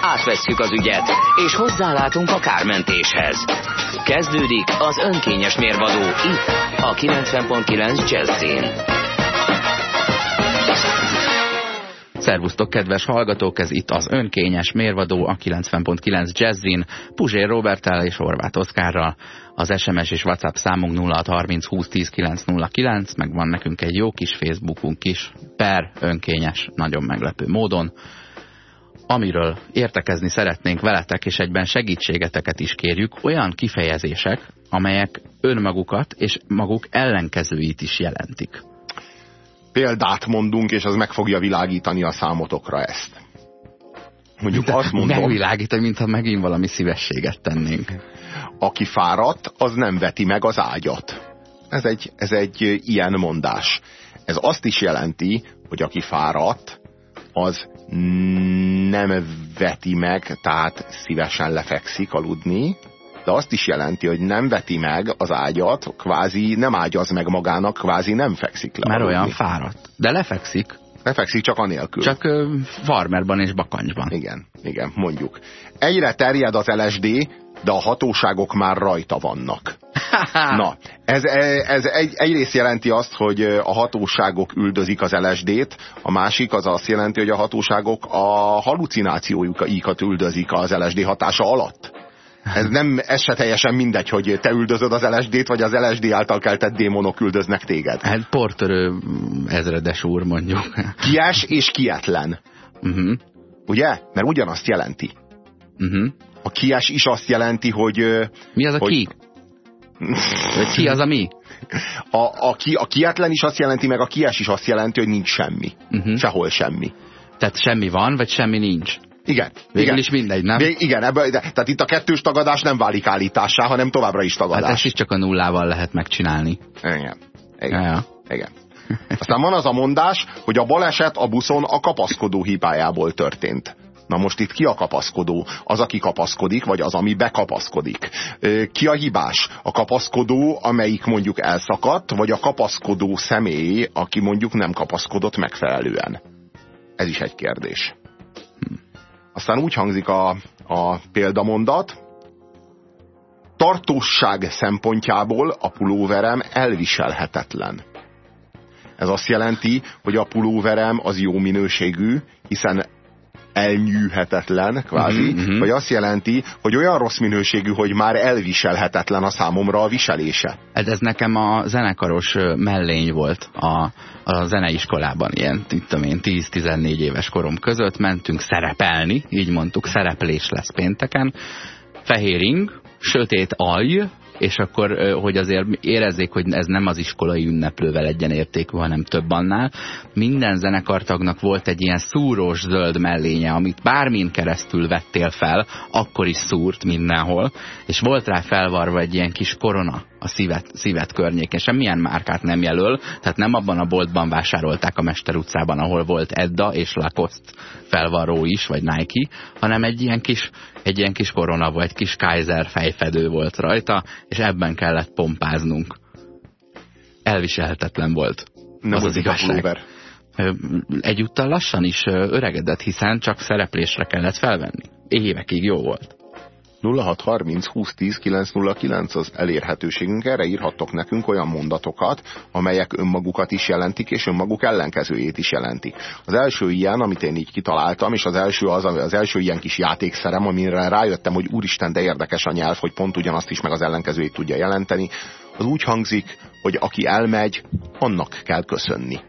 Átvesszük az ügyet, és hozzálátunk a kármentéshez. Kezdődik az önkényes mérvadó itt, a 90.9 Jazzin. Szervusztok, kedves hallgatók! Ez itt az önkényes mérvadó a 90.9 Jazzin, Puzsér Robertel és Horváth Oszkárral. Az SMS és WhatsApp számunk 0630 20 10 909, meg van nekünk egy jó kis Facebookunk is, per önkényes, nagyon meglepő módon amiről értekezni szeretnénk veletek, és egyben segítségeteket is kérjük, olyan kifejezések, amelyek önmagukat és maguk ellenkezőit is jelentik. Példát mondunk, és az meg fogja világítani a számotokra ezt. Mondjuk De azt mondom... Megvilágítani, mintha megint valami szívességet tennénk. Aki fáradt, az nem veti meg az ágyat. Ez egy, ez egy ilyen mondás. Ez azt is jelenti, hogy aki fáradt, az nem veti meg, tehát szívesen lefekszik aludni, de azt is jelenti, hogy nem veti meg az ágyat, kvázi nem ágyaz meg magának, kvázi nem fekszik le. Mert aludni. olyan fáradt. De lefekszik. Lefekszik csak anélkül. Csak ö, farmerban és bakancsban. Igen, igen, mondjuk. Egyre terjed az LSD, de a hatóságok már rajta vannak. Na, ez, ez egy, egyrészt jelenti azt, hogy a hatóságok üldözik az LSD-t, a másik az azt jelenti, hogy a hatóságok a halucinációjukat üldözik az LSD hatása alatt. Ez, nem, ez se teljesen mindegy, hogy te üldözöd az LSD-t, vagy az LSD által keltett démonok üldöznek téged. Hát portörő ezredes úr mondjuk. Kies és kietlen. Uh mhm. -huh. Ugye? Mert ugyanazt jelenti. Uh mhm. -huh. A kies is azt jelenti, hogy... Mi az a hogy, ki? Hogy ki az a mi? A, a, ki, a kietlen is azt jelenti, meg a kies is azt jelenti, hogy nincs semmi. Uh -huh. Sehol semmi. Tehát semmi van, vagy semmi nincs? Igen. Végül igen. is mindegy, nem? Vég, igen, ebből, de, tehát itt a kettős tagadás nem válik állítássá, hanem továbbra is tagadás. Hát ezt is csak a nullával lehet megcsinálni. Igen. Igen. Ja, ja. igen. Aztán van az a mondás, hogy a baleset a buszon a kapaszkodó hibájából történt. Na most itt ki a kapaszkodó? Az, aki kapaszkodik, vagy az, ami bekapaszkodik? Ki a hibás? A kapaszkodó, amelyik mondjuk elszakadt, vagy a kapaszkodó személy, aki mondjuk nem kapaszkodott megfelelően? Ez is egy kérdés. Aztán úgy hangzik a, a példamondat, tartóság szempontjából a pulóverem elviselhetetlen. Ez azt jelenti, hogy a pulóverem az jó minőségű, hiszen elnyűhetetlen, kvázi, uh-huh, uh-huh. vagy azt jelenti, hogy olyan rossz minőségű, hogy már elviselhetetlen a számomra a viselése. Ez, ez nekem a zenekaros mellény volt a, a zeneiskolában, ilyen, tudom én, 10-14 éves korom között, mentünk szerepelni, így mondtuk, szereplés lesz pénteken, fehér ing, sötét alj, és akkor, hogy azért érezzék, hogy ez nem az iskolai ünneplővel egyenértékű, hanem több annál. Minden zenekartagnak volt egy ilyen szúrós zöld mellénye, amit bármin keresztül vettél fel, akkor is szúrt mindenhol, és volt rá felvarva egy ilyen kis korona a szívet, szívet környékén. Semmilyen márkát nem jelöl, tehát nem abban a boltban vásárolták a Mester utcában, ahol volt Edda és Lacoste felvarró is, vagy Nike, hanem egy ilyen kis, egy ilyen kis korona, vagy kis Kaiser fejfedő volt rajta, és ebben kellett pompáznunk. Elviselhetetlen volt. Nem az, az igazság. Egyúttal lassan is öregedett, hiszen csak szereplésre kellett felvenni. Évekig jó volt. 0630 2010 909 az elérhetőségünk. Erre írhattok nekünk olyan mondatokat, amelyek önmagukat is jelentik, és önmaguk ellenkezőjét is jelentik. Az első ilyen, amit én így kitaláltam, és az első, az, az első ilyen kis játékszerem, amire rájöttem, hogy úristen, de érdekes a nyelv, hogy pont ugyanazt is meg az ellenkezőjét tudja jelenteni, az úgy hangzik, hogy aki elmegy, annak kell köszönni.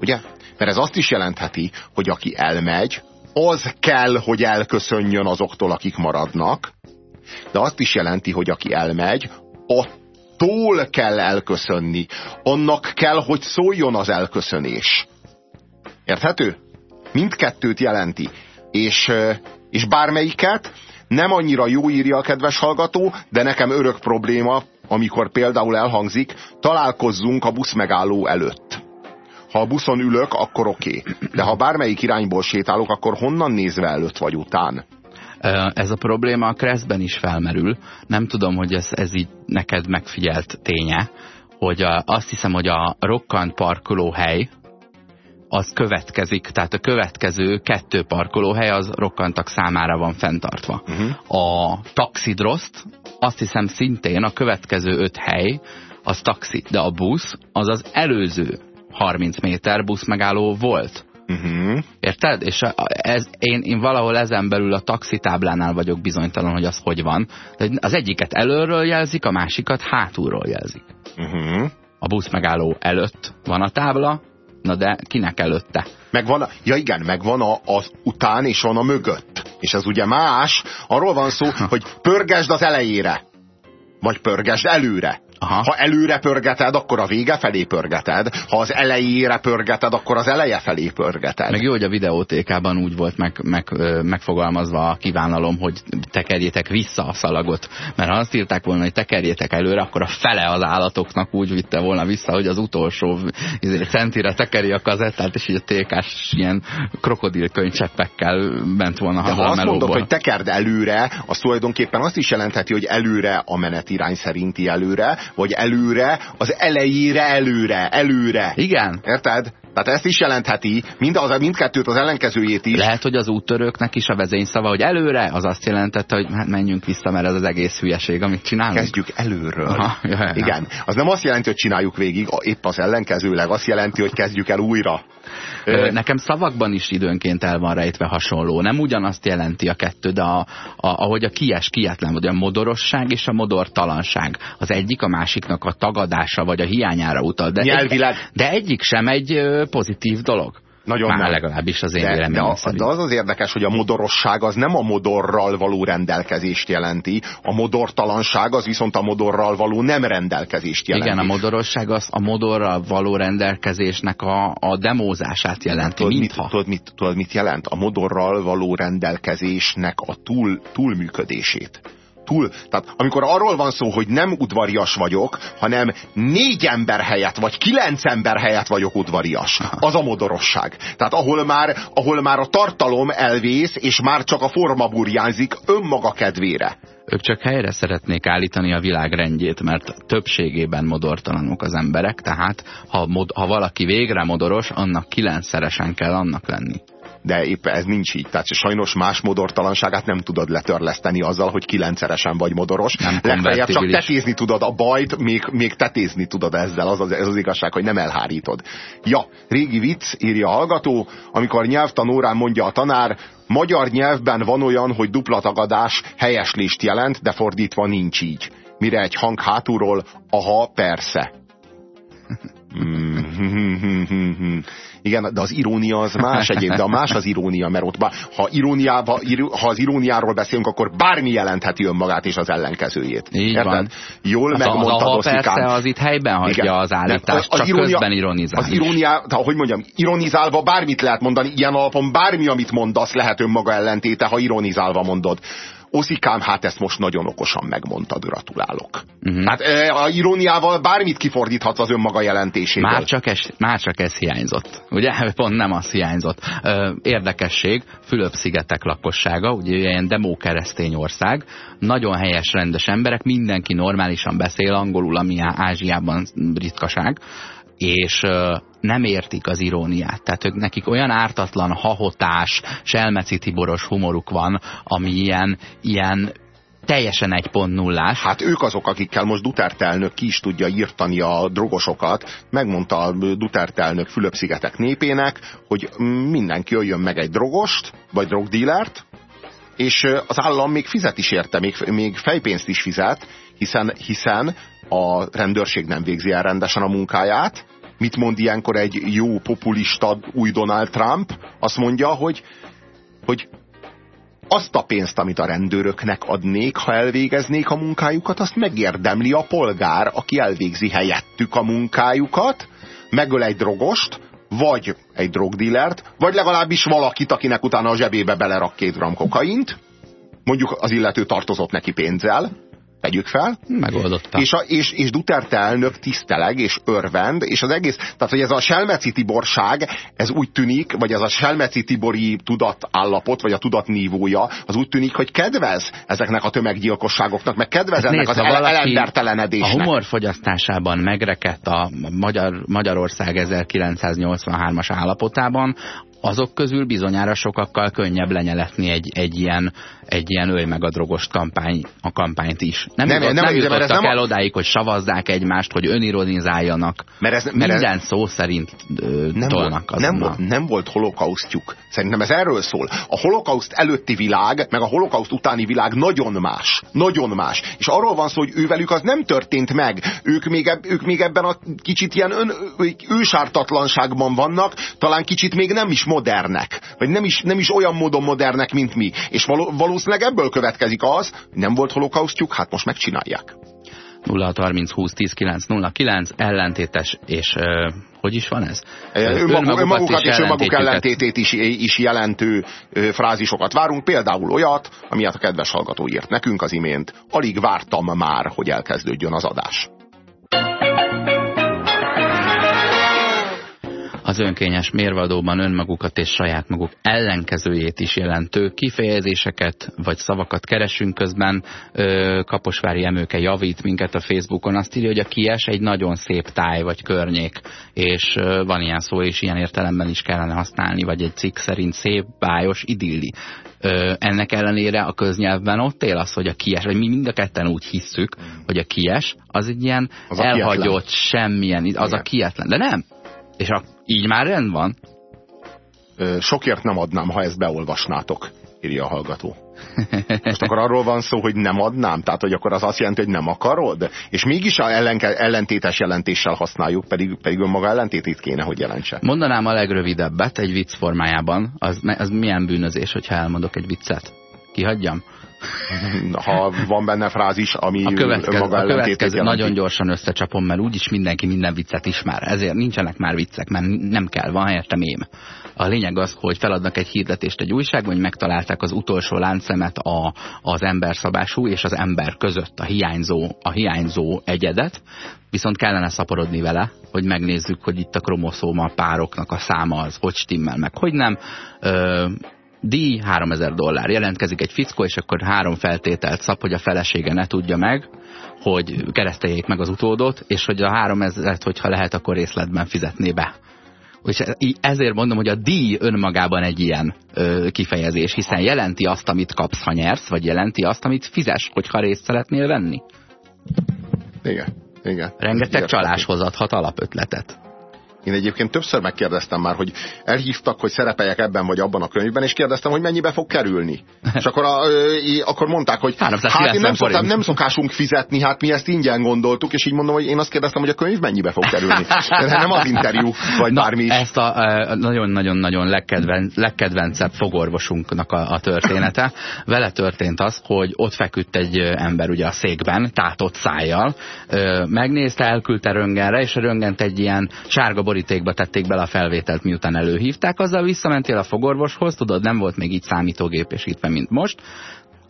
Ugye? Mert ez azt is jelentheti, hogy aki elmegy, az kell, hogy elköszönjön azoktól, akik maradnak, de azt is jelenti, hogy aki elmegy, attól kell elköszönni. Annak kell, hogy szóljon az elköszönés. Érthető? Mindkettőt jelenti. És, és bármelyiket nem annyira jó írja a kedves hallgató, de nekem örök probléma, amikor például elhangzik, találkozzunk a buszmegálló előtt. Ha a buszon ülök, akkor oké. Okay. De ha bármelyik irányból sétálok, akkor honnan nézve előtt vagy után? Ez a probléma a Kreszben is felmerül. Nem tudom, hogy ez, ez így neked megfigyelt ténye, hogy a, azt hiszem, hogy a rokkant parkolóhely az következik, tehát a következő kettő parkolóhely az rokkantak számára van fenntartva. Uh Mhm. -huh. A taxidroszt azt hiszem szintén a következő öt hely az taxi, de a busz az az előző 30 méter buszmegálló volt. Uh-huh. Érted? És ez, én, én valahol ezen belül a taxitáblánál vagyok bizonytalan, hogy az hogy van. De az egyiket előről jelzik, a másikat hátulról jelzik. Uh-huh. A busz megálló előtt van a tábla, na de kinek előtte? Meg van, ja igen, meg van a, az után és van a mögött. És ez ugye más, arról van szó, hogy pörgesd az elejére. Vagy pörgesd előre. Aha. Ha előre pörgeted, akkor a vége felé pörgeted. Ha az elejére pörgeted, akkor az eleje felé pörgeted. Meg jó, hogy a videótékában úgy volt meg, meg, megfogalmazva a kívánalom, hogy tekerjétek vissza a szalagot. Mert ha azt írták volna, hogy tekerjétek előre, akkor a fele az állatoknak úgy vitte volna vissza, hogy az utolsó izé, centire tekeri a kazettát, és így a tékás ilyen krokodilkönycseppekkel ment volna haza ha a azt mondod, melóból. hogy tekerd előre, az tulajdonképpen azt is jelentheti, hogy előre a menetirány szerinti előre, vagy előre az elejére előre, előre. Igen. Érted? Tehát ezt is jelentheti, mind az, mindkettőt az ellenkezőjét is. Lehet, hogy az úttörőknek is a vezényszava, hogy előre, az azt jelentette, hogy hát menjünk vissza, mert ez az egész hülyeség, amit csinálunk. Kezdjük előről. Aha, ja, ja. Igen. Az nem azt jelenti, hogy csináljuk végig, épp az ellenkezőleg azt jelenti, hogy kezdjük el újra. Ö, Nekem szavakban is időnként el van rejtve hasonló. Nem ugyanazt jelenti a kettő, de a, a, ahogy a kies, kietlen, vagy a modorosság és a modortalanság. Az egyik a másiknak a tagadása, vagy a hiányára utal. De, Nyelvileg. egy, de egyik sem egy pozitív dolog. Nagyon Már nem. legalábbis az én de, de, véleményem a, szerint. de az az érdekes, hogy a modorosság az nem a modorral való rendelkezést jelenti, a modortalanság az viszont a modorral való nem rendelkezést jelenti. Igen, a modorosság az a modorral való rendelkezésnek a, a demózását jelenti, tudod, mit, tudod, mit, tudod, mit jelent? A modorral való rendelkezésnek a túl, túlműködését. Túl, tehát amikor arról van szó, hogy nem udvarias vagyok, hanem négy ember helyett, vagy kilenc ember helyett vagyok udvarias, az a modorosság. Tehát ahol már, ahol már a tartalom elvész, és már csak a forma burjánzik önmaga kedvére. Ők csak helyre szeretnék állítani a világ rendjét, mert többségében modortalanok az emberek, tehát ha, mod, ha valaki végre modoros, annak kilencszeresen kell annak lenni. De épp ez nincs így. Tehát sajnos más modortalanságát nem tudod letörleszteni azzal, hogy kilencszeresen vagy modoros. Legfeljebb csak tetézni tudod a bajt, még, még tetézni tudod ezzel, az az, ez az igazság, hogy nem elhárítod. Ja, régi vicc, írja a hallgató, amikor nyelvtanórán mondja a tanár, magyar nyelvben van olyan, hogy dupla tagadás helyeslést jelent, de fordítva nincs így. Mire egy hang hátulról, aha, persze. Mm. Igen, de az irónia az más egyébként, de a más az irónia, mert ott ha, iróniába, ha az iróniáról beszélünk, akkor bármi jelentheti önmagát és az ellenkezőjét. Így Érted? van. Jól Az, az, megmondtad, Oszikám. persze, az itt helyben hagyja Igen. az állítást, Nem, csak közben ironizál. Az is. iróniá, de, hogy mondjam, ironizálva bármit lehet mondani, ilyen alapon bármi, amit mondasz, lehet önmaga ellentéte, ha ironizálva mondod. Oszikám, hát ezt most nagyon okosan megmondtad, gratulálok. Mhm. Hát e, a iróniával bármit kifordíthatsz az önmaga jelentéséből. Már csak, ez, már csak ez hiányzott. Ugye? Pont nem az hiányzott. Érdekesség, Fülöp-szigetek lakossága, ugye ilyen demó-keresztény ország, nagyon helyes, rendes emberek, mindenki normálisan beszél angolul, ami Ázsiában ritkaság, és nem értik az iróniát. Tehát ők nekik olyan ártatlan, hahotás, selmeci tiboros humoruk van, ami ilyen, ilyen teljesen egy pont nullás. Hát ők azok, akikkel most Duterte elnök ki is tudja írtani a drogosokat. Megmondta a Duterte elnök Fülöp-szigetek népének, hogy mindenki jöjjön meg egy drogost, vagy drogdílert, és az állam még fizet is érte, még, még fejpénzt is fizet, hiszen, hiszen a rendőrség nem végzi el rendesen a munkáját. Mit mond ilyenkor egy jó populista új Donald Trump? Azt mondja, hogy, hogy azt a pénzt, amit a rendőröknek adnék, ha elvégeznék a munkájukat, azt megérdemli a polgár, aki elvégzi helyettük a munkájukat, megöl egy drogost, vagy egy drogdílert, vagy legalábbis valakit, akinek utána a zsebébe belerak két gram kokaint, mondjuk az illető tartozott neki pénzzel, tegyük fel. Megoldotta. És, a, és, és Duterte elnök tiszteleg, és örvend, és az egész, tehát hogy ez a Selmeci Tiborság, ez úgy tűnik, vagy ez a Selmeci Tibori tudatállapot, vagy a tudatnívója, az úgy tűnik, hogy kedvez ezeknek a tömeggyilkosságoknak, meg kedvez Hát ennek nézd, az elembertelenedésnek. A humor fogyasztásában megrekedt a Magyar, Magyarország 1983-as állapotában, azok közül bizonyára sokakkal könnyebb lenyeletni egy, egy ilyen, egy ilyen ölj meg a drogost kampány, a kampányt is. Nem, Nem, jutott, nem, nem, mert ez jutottak nem a- el odáig, hogy savazzák egymást, hogy önironizáljanak. Mert ez- mert ez- Minden szó szerint ö, nem tolnak volt, nem, volt, nem volt holokausztjuk. Szerintem ez erről szól. A holokauszt előtti világ, meg a holokauszt utáni világ nagyon más. Nagyon más. És arról van szó, hogy ővelük az nem történt meg. Ők még, eb, ők még ebben a kicsit ilyen ön, ősártatlanságban vannak, talán kicsit még nem is modernek. Vagy nem is, nem is olyan módon modernek, mint mi. És való, valószínűleg ebből következik az, hogy nem volt holokausztjuk, hát most megcsinálják. 0630 20 10 909, ellentétes, és ö, hogy is van ez? Önmaguk, önmagukat és önmaguk ellentétét is, is jelentő ö, frázisokat várunk. Például olyat, amilyet a kedves hallgató írt nekünk az imént. Alig vártam már, hogy elkezdődjön az adás. Az önkényes mérvadóban önmagukat és saját maguk ellenkezőjét is jelentő kifejezéseket vagy szavakat keresünk közben. Kaposvári Emőke javít minket a Facebookon, azt írja, hogy a kies egy nagyon szép táj vagy környék, és van ilyen szó, és ilyen értelemben is kellene használni, vagy egy cikk szerint szép, bájos, idilli. Ennek ellenére a köznyelvben ott él az, hogy a kies, vagy mi mind a ketten úgy hisszük, hogy a kies az egy ilyen Az elhagyott, kietlen. semmilyen, az Igen. a kietlen. De nem, és a, így már rend van. Ö, Sokért nem adnám, ha ezt beolvasnátok, írja a hallgató. Most akkor arról van szó, hogy nem adnám? Tehát, hogy akkor az azt jelenti, hogy nem akarod? És mégis a ellenke, ellentétes jelentéssel használjuk, pedig, pedig önmaga ellentétét kéne, hogy jelentse. Mondanám a legrövidebbet egy vicc formájában. Az, az milyen bűnözés, hogyha elmondok egy viccet? Kihagyjam? Ha van benne frázis, ami A következő, önmaga a következő nagyon gyorsan összecsapom, mert úgyis mindenki minden viccet ismer. Ezért nincsenek már viccek, mert nem kell, van helyette mém. A lényeg az, hogy feladnak egy hirdetést egy újságban, hogy megtalálták az utolsó láncszemet a, az emberszabású és az ember között, a hiányzó, a hiányzó egyedet, viszont kellene szaporodni vele, hogy megnézzük, hogy itt a kromoszóma pároknak a száma az hogy stimmel, meg hogy nem. Ö, díj 3000 dollár. Jelentkezik egy fickó, és akkor három feltételt szab, hogy a felesége ne tudja meg, hogy kereszteljék meg az utódot, és hogy a 3000-et, hogyha lehet, akkor részletben fizetné be. És í- ezért mondom, hogy a díj önmagában egy ilyen ö, kifejezés, hiszen jelenti azt, amit kapsz, ha nyersz, vagy jelenti azt, amit fizes, hogyha részt szeretnél venni. Igen. Igen. Rengeteg csaláshoz adhat alapötletet. Én egyébként többször megkérdeztem már, hogy elhívtak, hogy szerepeljek ebben vagy abban a könyvben, és kérdeztem, hogy mennyibe fog kerülni. És akkor, a, akkor mondták, hogy 390 hát én nem, szoktam, nem szokásunk fizetni, hát mi ezt ingyen gondoltuk, és így mondom, hogy én azt kérdeztem, hogy a könyv mennyibe fog kerülni. De nem az interjú, vagy Na, bármi ezt a nagyon-nagyon-nagyon legkedven, legkedvencebb fogorvosunknak a, a története. Vele történt az, hogy ott feküdt egy ember ugye a székben, tátott szájjal, megnézte, elküldte röngenre, és a röngent egy ilyen sárga borítékba tették bele a felvételt, miután előhívták, azzal visszamentél a fogorvoshoz, tudod, nem volt még így számítógépesítve, mint most,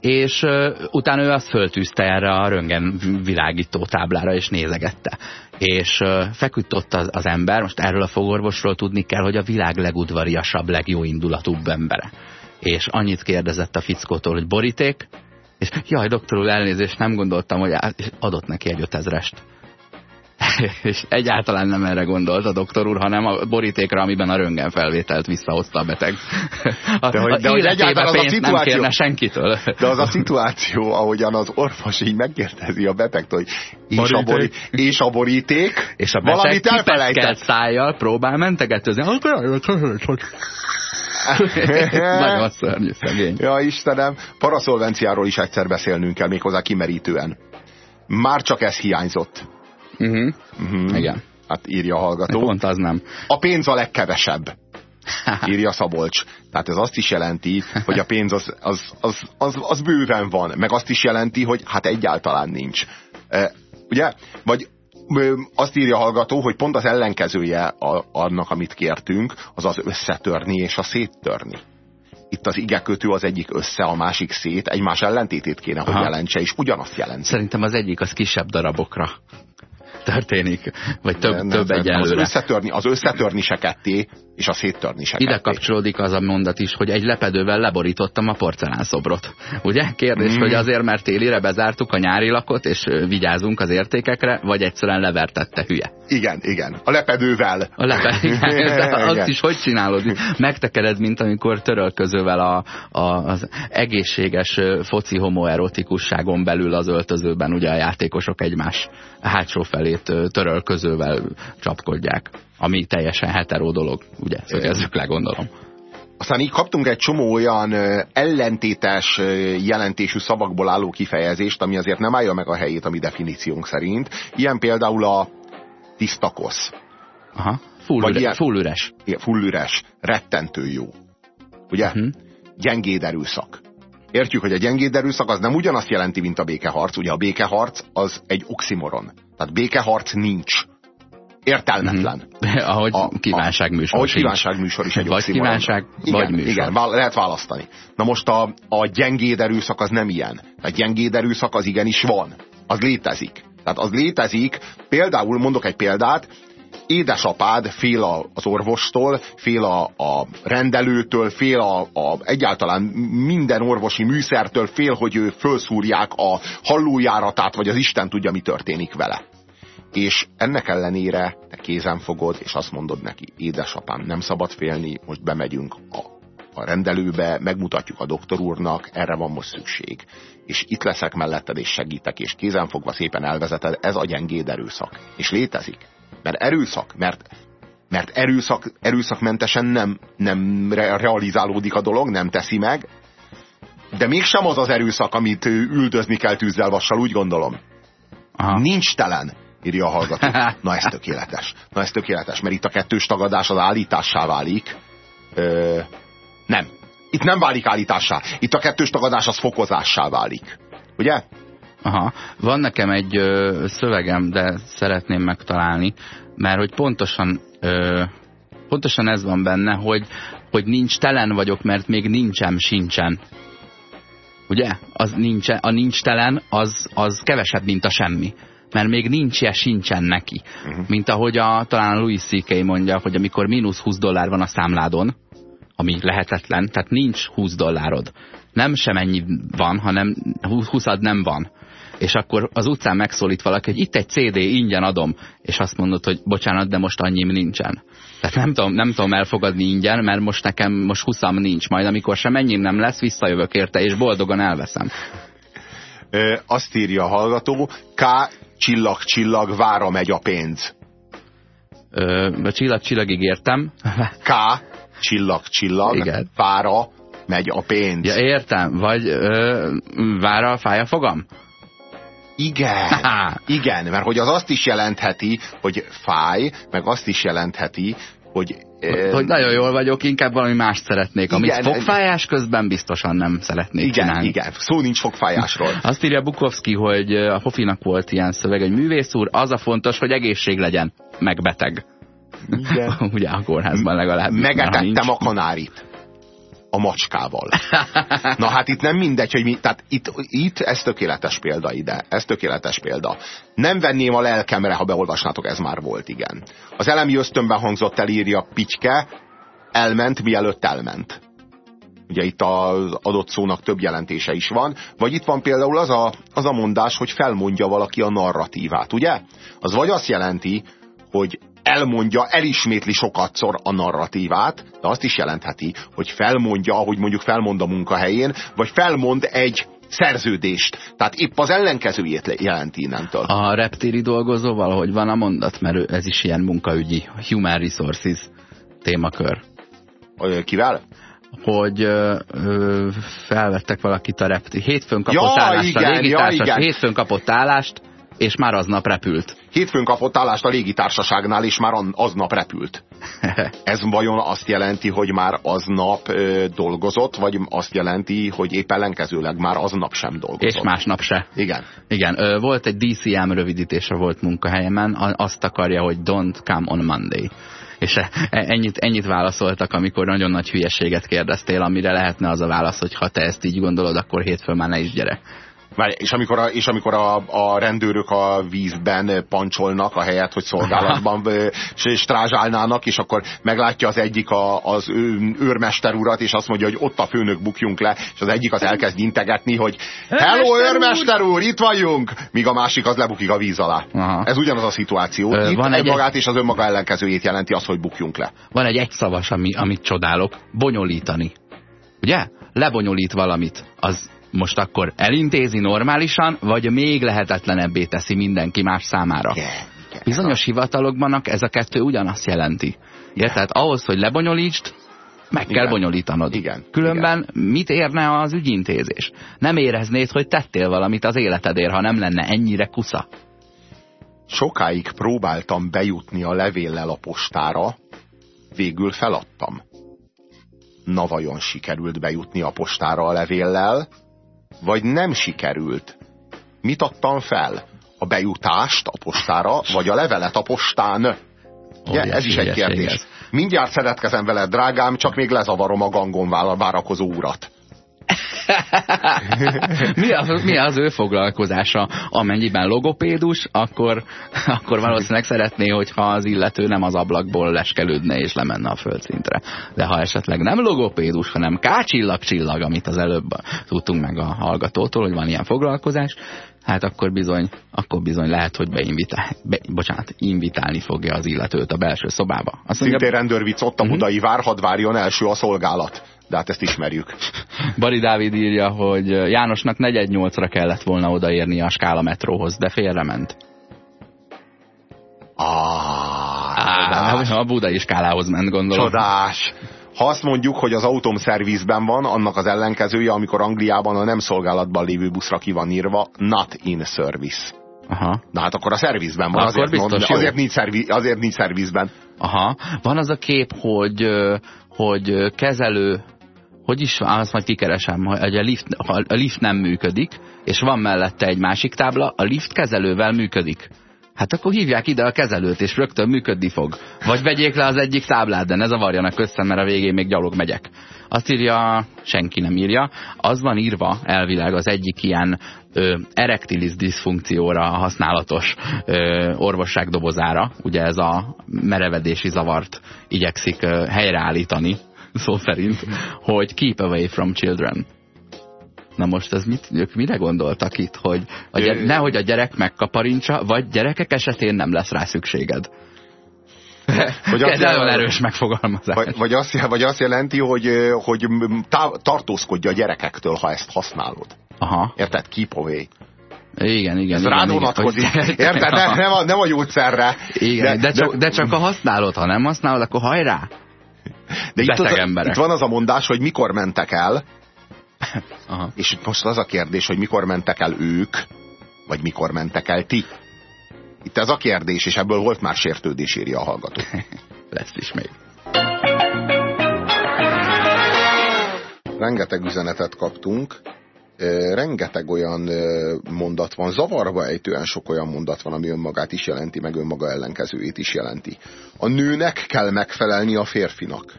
és uh, utána ő azt föltűzte erre a röngen világító táblára, és nézegette. És uh, feküdt ott az, az ember, most erről a fogorvosról tudni kell, hogy a világ legudvariasabb, legjóindulatúbb embere. És annyit kérdezett a fickótól, hogy boríték, és jaj, doktor úr, elnézést, nem gondoltam, hogy adott neki egy ötezrest. és egyáltalán nem erre gondolt a doktor úr, hanem a borítékra, amiben a röngen felvételt visszahozta a beteg. A, De hogy- a de hogy egyáltalán az a pénzt nem szituáció- kérne senkitől. De az a szituáció, ahogyan az orvos így megkérdezi a betegtől, hogy és a, bori, és a boríték, És a beteg valamit elfelejtett. szájjal próbál mentegetőzni. Nagyon szörnyű szegény. Ja, Istenem, paraszolvenciáról is egyszer beszélnünk kell, méghozzá kimerítően. Már csak ez hiányzott. Uh-huh. Mhm. Igen. Hát írja a hallgató. Pont az nem. A pénz a legkevesebb, írja Szabolcs. Tehát ez azt is jelenti, hogy a pénz az, az, az, az, az bőven van, meg azt is jelenti, hogy hát egyáltalán nincs. E, ugye? Vagy azt írja a hallgató, hogy pont az ellenkezője a, annak, amit kértünk, az az összetörni és a széttörni. itt az igekötő az egyik össze, a másik szét, egymás ellentétét kéne, hogy Aha. jelentse, és ugyanazt jelent. Szerintem az egyik az kisebb darabokra történik, vagy több, nem, több egyelőre. Az összetörni, az összetörni se ketté, és a széttörni se Ide kapcsolódik az a mondat is, hogy egy lepedővel leborítottam a porcelánszobrot. Ugye? Kérdés, mm. hogy azért, mert télire bezártuk a nyári lakot, és vigyázunk az értékekre, vagy egyszerűen levertette hülye. Igen, igen. A lepedővel. A lepe, igen. De azt igen. is hogy csinálod? Megtekered, mint amikor törölközővel a, a, az egészséges foci homoerotikusságon belül az öltözőben ugye a játékosok egymás hátsó felét törölközővel csapkodják. Ami teljesen heteró dolog, ugye? Szögezzük le, gondolom. Aztán így kaptunk egy csomó olyan ellentétes jelentésű szavakból álló kifejezést, ami azért nem állja meg a helyét a mi definíciónk szerint. Ilyen például a tisztakosz. Aha, full, Vagy üre, ilyen, full üres. Ilyen, full üres, rettentő jó. Ugye? Uh mhm. -huh. Gyengéd erőszak. Értjük, hogy a gyengéd erőszak az nem ugyanazt jelenti, mint a békeharc. Ugye a békeharc az egy oximoron. Tehát békeharc nincs. Értelmetlen. Mm ahogy a, kívánságműsor Ahogy kívánságműsor is egy Vagy oximoron. kívánság, igen, vagy műsor. Igen, lehet választani. Na most a, a gyengéd erőszak az nem ilyen. A gyengéd erőszak az igenis van. Az létezik. Tehát az létezik, például mondok egy példát, édesapád fél a, az orvostól, fél a, a rendelőtől, fél a, a, egyáltalán minden orvosi műszertől, fél, hogy ő fölszúrják a hallójáratát, vagy az Isten tudja, mi történik vele. És ennek ellenére te kézen fogod, és azt mondod neki, édesapám, nem szabad félni, most bemegyünk a, a rendelőbe, megmutatjuk a doktor úrnak, erre van most szükség. És itt leszek melletted, és segítek, és kézen fogva szépen elvezeted, ez a gyengéd erőszak. És létezik. Mert erőszak, mert, mert erőszak, erőszakmentesen nem, nem realizálódik a dolog, nem teszi meg, de mégsem az az erőszak, amit üldözni kell tűzzel vassal, úgy gondolom. Aha. Nincs telen, írja a hallgató. Na ez tökéletes. Na ez tökéletes, mert itt a kettős tagadás az állítássá válik. Ö, nem. Itt nem válik állítássá. Itt a kettős tagadás az fokozássá válik. Ugye? Aha. Van nekem egy ö, szövegem, de szeretném megtalálni, mert hogy pontosan, ö, pontosan ez van benne, hogy, hogy nincs telen vagyok, mert még nincsem, sincsen. Ugye? Az nincs, a nincs telen, az, az kevesebb, mint a semmi. Mert még nincs -e, sincsen neki. Uh mhm. -huh. Mint ahogy a, talán Louis C.K. mondja, hogy amikor mínusz 20 dollár van a számládon, ami lehetetlen, tehát nincs 20 dollárod. Nem sem ennyi van, hanem 20 nem van és akkor az utcán megszólít valaki, hogy itt egy CD, ingyen adom, és azt mondod, hogy bocsánat, de most annyim nincsen. Tehát nem tudom, nem tudom elfogadni ingyen, mert most nekem most huszam nincs, majd amikor sem ennyim nem lesz, visszajövök érte, és boldogan elveszem. Ö, azt írja a hallgató, K. Csillag, csillag, vára megy a pénz. Ö, a csillag, csillagig értem. K. Csillag, csillag, Igen. vára megy a pénz. Ja, értem. Vagy ö, vára fáj a fogam? Igen, igen, mert hogy az azt is jelentheti, hogy fáj, meg azt is jelentheti, hogy... Hogy, nagyon jól vagyok, inkább valami mást szeretnék. Igen, amit fogfájás közben biztosan nem szeretnék igen, csinálni. Igen, szó nincs fogfájásról. Azt írja Bukowski, hogy a Hofinak volt ilyen szöveg, egy művész úr, az a fontos, hogy egészség legyen, meg beteg. Igen. Ugye a kórházban legalább. Megetettem a kanárit a macskával. Na hát itt nem mindegy, hogy mi, tehát itt, itt ez tökéletes példa ide, ez tökéletes példa. Nem venném a lelkemre, ha beolvasnátok, ez már volt, igen. Az elemi ösztönben hangzott el, írja Pityke, elment, mielőtt elment. Ugye itt az adott szónak több jelentése is van. Vagy itt van például az a, az a mondás, hogy felmondja valaki a narratívát, ugye? Az vagy azt jelenti, hogy elmondja, elismétli sokatszor a narratívát, de azt is jelentheti, hogy felmondja, ahogy mondjuk felmond a munkahelyén, vagy felmond egy szerződést. Tehát épp az ellenkezőjét jelenti innentől. A reptéri dolgozó valahogy van a mondat, mert ez is ilyen munkaügyi, human resources témakör. Kivel? hogy ö, ö, felvettek valakit a reptéri. Hétfőn kapott ja, állást igen, a légitársas, ja, hétfőn kapott állást, és már aznap repült. Hétfőn kapott állást a légitársaságnál, és már aznap repült. Ez vajon azt jelenti, hogy már aznap ö, dolgozott, vagy azt jelenti, hogy épp ellenkezőleg már aznap sem dolgozott? És másnap se. Igen. Igen, ö, volt egy DCM rövidítése volt munkahelyemen, azt akarja, hogy don't come on Monday És e, ennyit, ennyit válaszoltak, amikor nagyon nagy hülyeséget kérdeztél, amire lehetne az a válasz, hogy ha te ezt így gondolod, akkor hétfőn már ne is gyere. Várj, és amikor, a, és amikor a, a rendőrök a vízben pancsolnak, a helyet, hogy szolgálatban strázsálnának, és akkor meglátja az egyik a, az őrmester urat, és azt mondja, hogy ott a főnök bukjunk le, és az egyik az elkezd integetni, hogy Hello, őrmester úr, itt vagyunk! Míg a másik az lebukik a víz alá. Aha. Ez ugyanaz a szituáció. Ö, itt van egy magát és az önmaga ellenkezőjét jelenti az, hogy bukjunk le. Van egy egyszavas, ami, amit csodálok, bonyolítani. Ugye? Lebonyolít valamit. Az most akkor elintézi normálisan, vagy még lehetetlenebbé teszi mindenki más számára. Bizonyos hivatalokban ez a kettő ugyanazt jelenti. Ja, tehát ahhoz, hogy lebonyolítsd, meg Igen. kell bonyolítanod. Igen. Különben Igen. mit érne az ügyintézés? Nem éreznéd, hogy tettél valamit az életedért, ha nem lenne ennyire kusza. Sokáig próbáltam bejutni a levéllel a postára, végül feladtam. Na vajon sikerült bejutni a postára a levéllel? Vagy nem sikerült? Mit adtam fel? A bejutást a postára, vagy a levelet a postán? Ugye, ez is egy kérdés. Mindjárt szeretkezem veled, drágám, csak még lezavarom a gangon várakozó urat. mi, az, mi az ő foglalkozása? Amennyiben logopédus, akkor, akkor valószínűleg szeretné, hogyha az illető nem az ablakból leskelődne és lemenne a földszintre. De ha esetleg nem logopédus, hanem kácsillag-csillag, amit az előbb tudtunk meg a hallgatótól, hogy van ilyen foglalkozás, hát akkor bizony, akkor bizony lehet, hogy beinvitál, be, bocsánat, invitálni fogja az illetőt a belső szobába. Azt mondja, Szintén rendőrvic, ott a mhm. budai vár, hadd várjon első a szolgálat de hát ezt ismerjük. Bari Dávid írja, hogy Jánosnak 418-ra kellett volna odaérni a Skála metróhoz, de félrement. Ah, a budai skálához ment, gondolom. Csodás! Ha azt mondjuk, hogy az autom szervizben van, annak az ellenkezője, amikor Angliában a nem szolgálatban lévő buszra ki van írva, not in service. Aha. Na hát akkor a szervizben van, akkor azért, mond, azért, nincs szervi, azért nincs szervizben. Aha. Van az a kép, hogy, hogy kezelő hogy is van, azt majd kikeresem, hogy a lift, a lift nem működik, és van mellette egy másik tábla, a lift kezelővel működik. Hát akkor hívják ide a kezelőt, és rögtön működni fog. Vagy vegyék le az egyik táblát, de ne zavarjanak össze, mert a végén még gyalog megyek. Azt írja, senki nem írja, az van írva elvileg az egyik ilyen ö, erektilis diszfunkcióra használatos ö, orvosság dobozára, ugye ez a merevedési zavart igyekszik ö, helyreállítani, szó szerint, hogy keep away from children. Na most ez mit, ők mire gondoltak itt, hogy a gyere, nehogy a gyerek megkaparincsa, vagy gyerekek esetén nem lesz rá szükséged? Vagy azt nagyon erős megfogalmazás. Vagy, vagy, azt, vagy azt jelenti, hogy, hogy tartózkodja a gyerekektől, ha ezt használod. Aha. Érted? Keep away. Igen, igen. Ez igen, rád vonatkozik. Érted? Ne, nem, a, nem a gyógyszerre. Igen, de, de, csak, de csak a használod, ha nem használod, akkor hajrá. De itt, az, itt van az a mondás, hogy mikor mentek el, Aha. és itt most az a kérdés, hogy mikor mentek el ők, vagy mikor mentek el ti. Itt ez a kérdés, és ebből volt már sértődés, írja a hallgató. Lesz is még. Rengeteg üzenetet kaptunk, rengeteg olyan mondat van, zavarba ejtően sok olyan mondat van, ami önmagát is jelenti, meg önmaga ellenkezőjét is jelenti. A nőnek kell megfelelni a férfinak.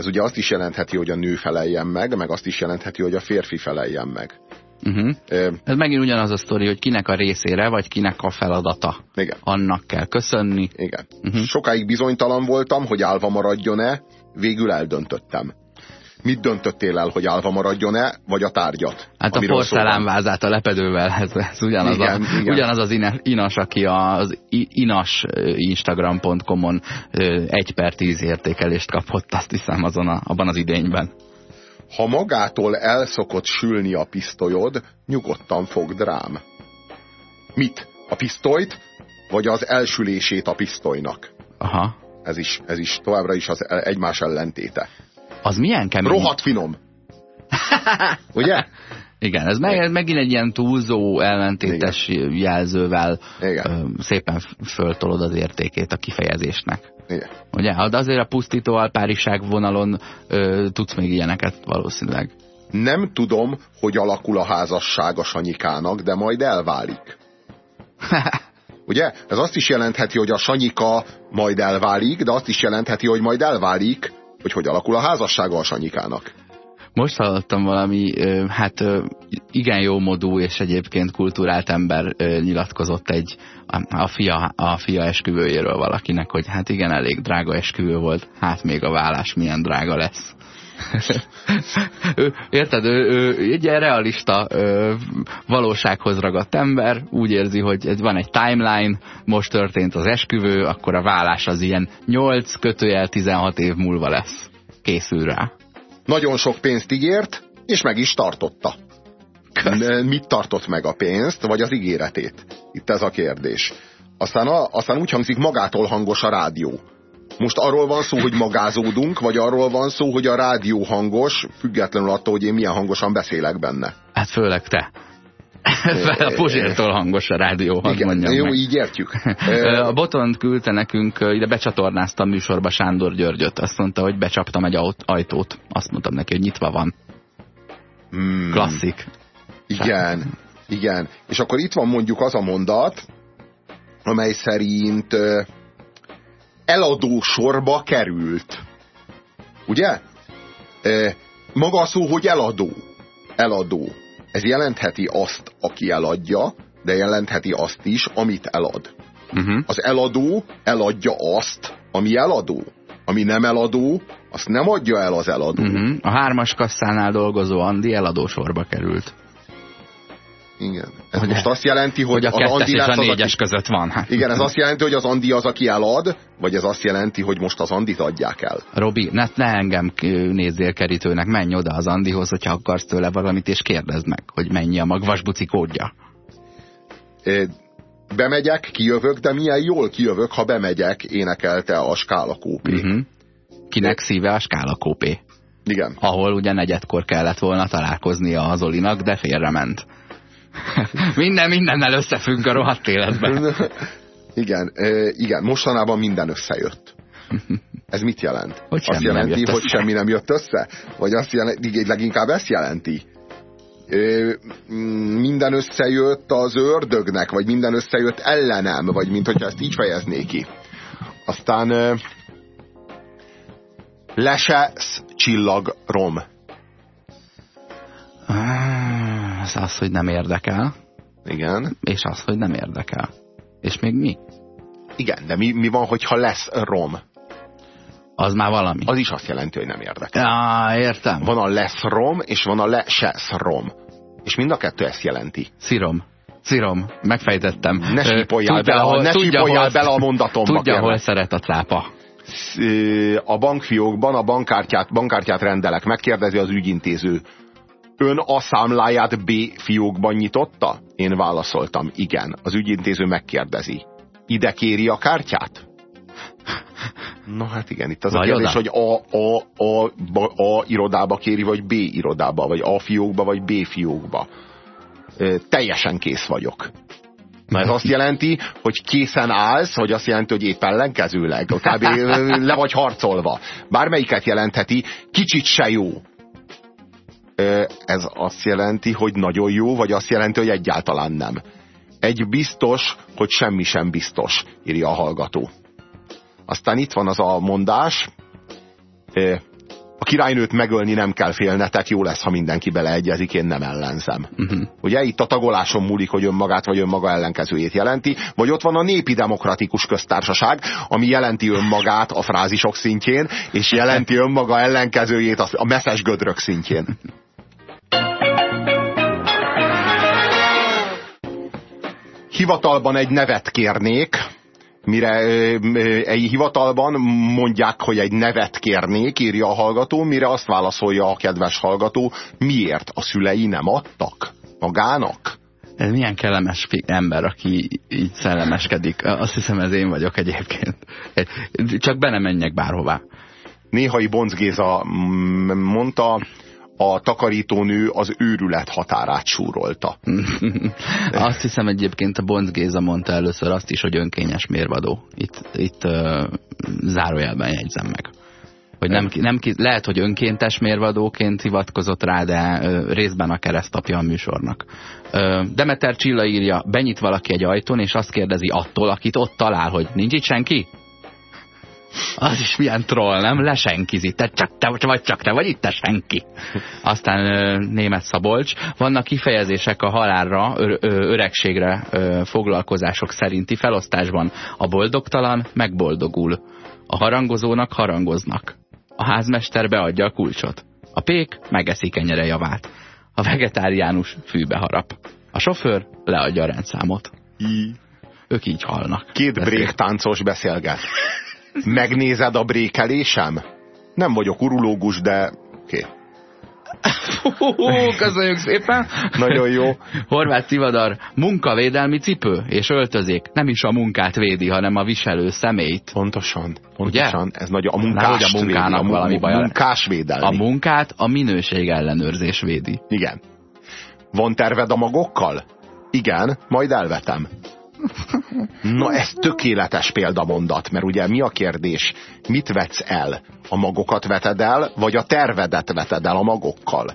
Ez ugye azt is jelentheti, hogy a nő feleljen meg, meg azt is jelentheti, hogy a férfi feleljen meg. Uh -huh. Ez megint ugyanaz a sztori, hogy kinek a részére, vagy kinek a feladata. Igen. Annak kell köszönni. Igen. Uh -huh. Sokáig bizonytalan voltam, hogy állva maradjon-e, végül eldöntöttem mit döntöttél el, hogy állva maradjon-e, vagy a tárgyat? Hát a porcelánvázát a lepedővel, ez, ez ugyanaz, igen, a, igen. ugyanaz az inas, aki az inas instagram.com-on egy per tíz értékelést kapott, azt hiszem azon a, abban az idényben. Ha magától elszokott sülni a pisztolyod, nyugodtan fogd rám. Mit? A pisztolyt, vagy az elsülését a pisztolynak? Aha. Ez is, ez is továbbra is az egymás ellentéte. Az milyen kemény? Rohadt finom. Ugye? Igen, ez meg, megint egy ilyen túlzó, ellentétes Igen. jelzővel Igen. Ö, szépen föltolod az értékét a kifejezésnek. Igen. Ugye? De azért a pusztító alpáriság vonalon ö, tudsz még ilyeneket valószínűleg. Nem tudom, hogy alakul a házasság a Sanyikának, de majd elválik. Ugye? Ez azt is jelentheti, hogy a Sanyika majd elválik, de azt is jelentheti, hogy majd elválik, hogy hogy alakul a házassága a Sanyikának. Most hallottam valami, hát igen jó modú és egyébként kultúrált ember nyilatkozott egy a fia, a fia esküvőjéről valakinek, hogy hát igen, elég drága esküvő volt, hát még a vállás milyen drága lesz. Ő, érted, ő, ő egy realista ö, valósághoz ragadt ember, úgy érzi, hogy van egy timeline, most történt az esküvő, akkor a vállás az ilyen 8 kötőjel 16 év múlva lesz. Készül rá. Nagyon sok pénzt ígért, és meg is tartotta. Kösz. Mit tartott meg a pénzt, vagy az ígéretét? Itt ez a kérdés. Aztán, a, aztán úgy hangzik, magától hangos a rádió. Most arról van szó, hogy magázódunk, vagy arról van szó, hogy a rádió hangos, függetlenül attól, hogy én milyen hangosan beszélek benne. Hát főleg te. a Puzsértól hangos a rádió, hadd mondjam Jó, meg. így értjük. a Botont küldte nekünk, ide becsatornáztam műsorba Sándor Györgyöt. Azt mondta, hogy becsaptam egy ajtót. Azt mondtam neki, hogy nyitva van. Hmm. Klasszik. Igen, igen. És akkor itt van mondjuk az a mondat, amely szerint eladó sorba került. Ugye? Maga a szó, hogy eladó. Eladó. Ez jelentheti azt, aki eladja, de jelentheti azt is, amit elad. Uh Mhm. -huh. Az eladó eladja azt, ami eladó. Ami nem eladó, azt nem adja el az eladó. Uh -huh. A hármas kasszánál dolgozó Andi eladó sorba került. Igen. Ez hogy most azt jelenti, hogy, hogy a az Andi és a négyes aki... között van. Hát. Igen, ez azt jelenti, hogy az Andi az, aki elad, vagy ez azt jelenti, hogy most az Andit adják el? Robi, ne, ne engem nézzél kerítőnek, menj oda az Andihoz, hogyha akarsz tőle valamit, és kérdezd meg, hogy mennyi a magvasbuci kódja. Bemegyek, kijövök, de milyen jól kijövök, ha bemegyek, énekelte a Skála Kópé. Uh -huh. Kinek szíve a Skála Kópé? Igen. Ahol ugye negyedkor kellett volna találkoznia az Olinak, de félrement. minden mindennel összefügg a rohadt életben. igen, igen, mostanában minden összejött. Ez mit jelent? Hogy azt jelenti, hogy semmi nem jött össze? Vagy azt jelenti, leginkább ezt jelenti? minden összejött az ördögnek, vagy minden összejött ellenem, vagy mint hogyha ezt így fejeznék ki. Aztán lesesz csillag rom. Az az, hogy nem érdekel. Igen. És az, hogy nem érdekel. És még mi? Igen, de mi, mi van, hogyha lesz rom? Az már valami. Az is azt jelenti, hogy nem érdekel. Ja, értem. Van a lesz rom, és van a lesesz rom. És mind a kettő ezt jelenti. Szirom. Szirom, megfejtettem. Ne sípoljál bele, hol, ne sípoljál bele a mondatomba. Tudja, kérlek. hol szeret a cápa. A bankfiókban a bankkártyát, bankkártyát rendelek. Megkérdezi az ügyintéző. Ön a számláját B fiókban nyitotta? Én válaszoltam, igen. Az ügyintéző megkérdezi. Ide kéri a kártyát? Na hát igen, itt az vagy a kérdés, oda? hogy a, a, a, a, a irodába kéri, vagy B irodába, vagy A fiókba, vagy B fiókba. E, teljesen kész vagyok. Na ez azt jelenti, hogy készen állsz, hogy azt jelenti, hogy épp ellenkezőleg, kb. le vagy harcolva. Bármelyiket jelentheti, kicsit se jó. Ez azt jelenti, hogy nagyon jó, vagy azt jelenti, hogy egyáltalán nem. Egy biztos, hogy semmi sem biztos, írja a hallgató. Aztán itt van az a mondás, a királynőt megölni nem kell félnetek, jó lesz, ha mindenki beleegyezik, én nem ellenzem. Uh -huh. Ugye itt a tagoláson múlik, hogy önmagát vagy önmaga ellenkezőjét jelenti, vagy ott van a népi demokratikus köztársaság, ami jelenti önmagát a frázisok szintjén, és jelenti önmaga ellenkezőjét a messzes gödrök szintjén. Hivatalban egy nevet kérnék, mire egy hivatalban mondják, hogy egy nevet kérnék, írja a hallgató, mire azt válaszolja a kedves hallgató, miért a szülei nem adtak magának? Ez milyen kellemes ember, aki így szellemeskedik. Azt hiszem, ez én vagyok egyébként. Csak be nem menjek bárhová. Néhai Bonc Géza mondta, a takarítónő az őrület határát súrolta. azt hiszem egyébként a Bonc Géza mondta először azt is, hogy önkényes mérvadó. Itt, itt uh, zárójelben jegyzem meg. hogy nem, nem, lehet, hogy önkéntes mérvadóként hivatkozott rá, de ö, részben a keresztapja a műsornak. Ö, Demeter Csilla írja, benyit valaki egy ajtón, és azt kérdezi attól, akit ott talál, hogy nincs itt senki? Az is milyen troll, nem? Lesenkizi. Te csak te vagy, csak te vagy itt, te senki. Aztán német Szabolcs. Vannak kifejezések a halálra, öregségre foglalkozások szerinti felosztásban. A boldogtalan megboldogul. A harangozónak harangoznak. A házmester beadja a kulcsot. A pék megeszi kenyere javát. A vegetáriánus fűbe harap. A sofőr leadja a rendszámot. I. Ők így halnak. Két bréktáncos beszélget. Megnézed a brékelésem? Nem vagyok urológus, de oké. Okay. köszönjük szépen! Nagyon jó. Horváth Tivadar, munkavédelmi cipő és öltözék. Nem is a munkát védi, hanem a viselő személyt. Pontosan. Pontosan. Ugye? Ez nagy a munkás a munkának védi, a valami baj. Munkás védelmi. A munkát a minőség ellenőrzés védi. Igen. Van terved a magokkal? Igen, majd elvetem. Na ez tökéletes példamondat, mert ugye mi a kérdés? Mit vetsz el? A magokat veted el, vagy a tervedet veted el a magokkal?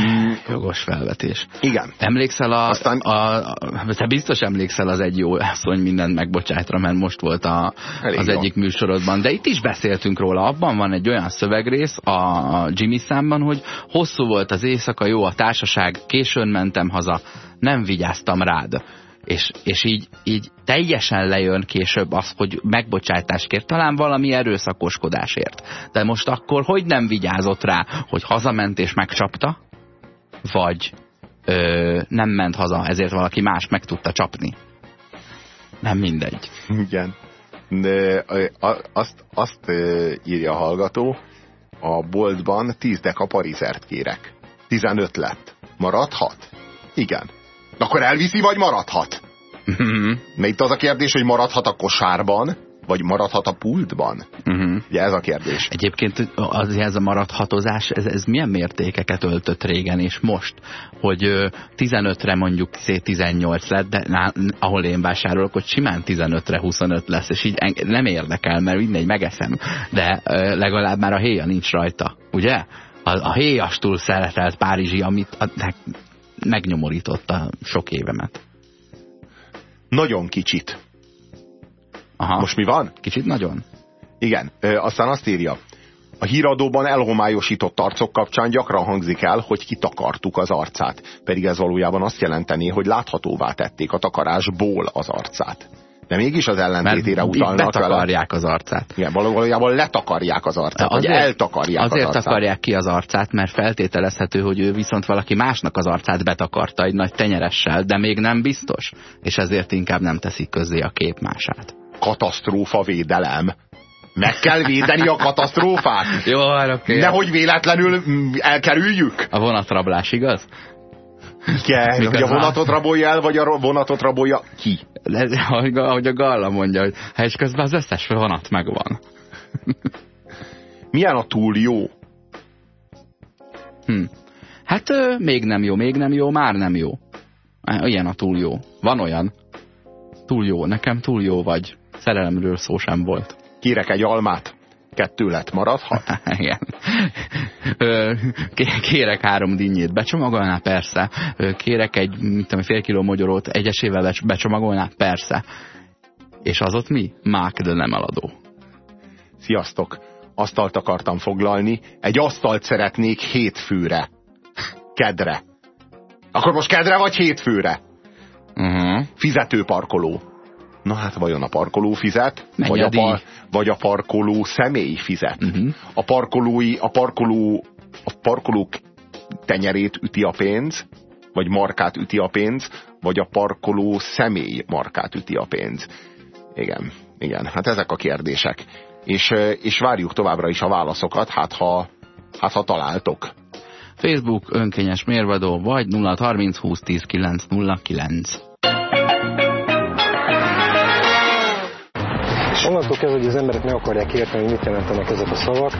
Mm. Jogos felvetés. Igen. Emlékszel a, Aztán... a, a... Te biztos emlékszel az egy jó asszony mindent megbocsájtra, mert most volt a, az jó. egyik műsorodban. De itt is beszéltünk róla. Abban van egy olyan szövegrész a Jimmy számban, hogy hosszú volt az éjszaka, jó a társaság, későn mentem haza, nem vigyáztam rád és, és így, így teljesen lejön később az, hogy megbocsájtásért, talán valami erőszakoskodásért. De most akkor hogy nem vigyázott rá, hogy hazament és megcsapta, vagy ö, nem ment haza, ezért valaki más meg tudta csapni. Nem mindegy. Igen. De azt, azt írja a hallgató, a boltban 10 deka parizert kérek. 15 lett. Maradhat? Igen. Akkor elviszi, vagy maradhat? Uh-huh. Mert itt az a kérdés, hogy maradhat a kosárban, vagy maradhat a pultban? Uh-huh. Ugye ez a kérdés. Egyébként az, ez a maradhatozás, ez, ez milyen mértékeket öltött régen és most? Hogy 15-re mondjuk 18 lett, de ná, ahol én vásárolok, hogy simán 15-re 25 lesz, és így nem érdekel, mert mindegy, megeszem. De legalább már a héja nincs rajta, ugye? A, a héjastul szeretelt Párizsi, amit a, megnyomorította sok évemet. Nagyon kicsit. Aha. Most mi van? Kicsit nagyon. Igen, ö, aztán azt írja. A híradóban elhomályosított arcok kapcsán gyakran hangzik el, hogy kitakartuk az arcát. Pedig ez valójában azt jelenteni, hogy láthatóvá tették a takarásból az arcát de mégis az ellentétére Mert utalnak betakarják vele. az arcát. Igen, valójában letakarják az arcát, azért, eltakarják azért az arcát. takarják ki az arcát, mert feltételezhető, hogy ő viszont valaki másnak az arcát betakarta egy nagy tenyeressel, de még nem biztos, és ezért inkább nem teszik közzé a képmását. Katasztrófa védelem. Meg kell védeni a katasztrófát. Jó, hát oké. Nehogy véletlenül elkerüljük. A vonatrablás, igaz? Igen, hogy a vonatot rabolja el, vagy a vonatot rabolja ki. Ez, ahogy, ahogy a Galla mondja, hogy és közben az összes vonat megvan. Milyen a túl jó? Hm. Hát ö, még nem jó, még nem jó, már nem jó. Ilyen a túl jó. Van olyan. Túl jó, nekem túl jó vagy. Szerelemről szó sem volt. Kérek egy almát kettő lett, maradhat? Igen. Kérek három dinnyét, becsomagolná? Persze. Kérek egy, mit tudom, fél kiló magyarót egyesével becsomagolná? Persze. És az ott mi? Mák, de nem eladó. Sziasztok! Asztalt akartam foglalni. Egy asztalt szeretnék hétfőre. Kedre. Akkor most kedre vagy hétfőre? Uh -huh. Fizetőparkoló. Na hát vajon a parkoló fizet? vagy a, par, vagy a parkoló személy fizet? Uh mhm. -huh. A parkolói, a parkoló, a parkolók tenyerét üti a pénz, vagy markát üti a pénz, vagy a parkoló személy markát üti a pénz. Igen, igen, hát ezek a kérdések. És, és várjuk továbbra is a válaszokat, hát ha, hát ha találtok. Facebook önkényes mérvadó, vagy 0630 20 10 909. Onnantól kezdve, hogy az emberek meg akarják érteni, hogy mit jelentenek ezek a szavak,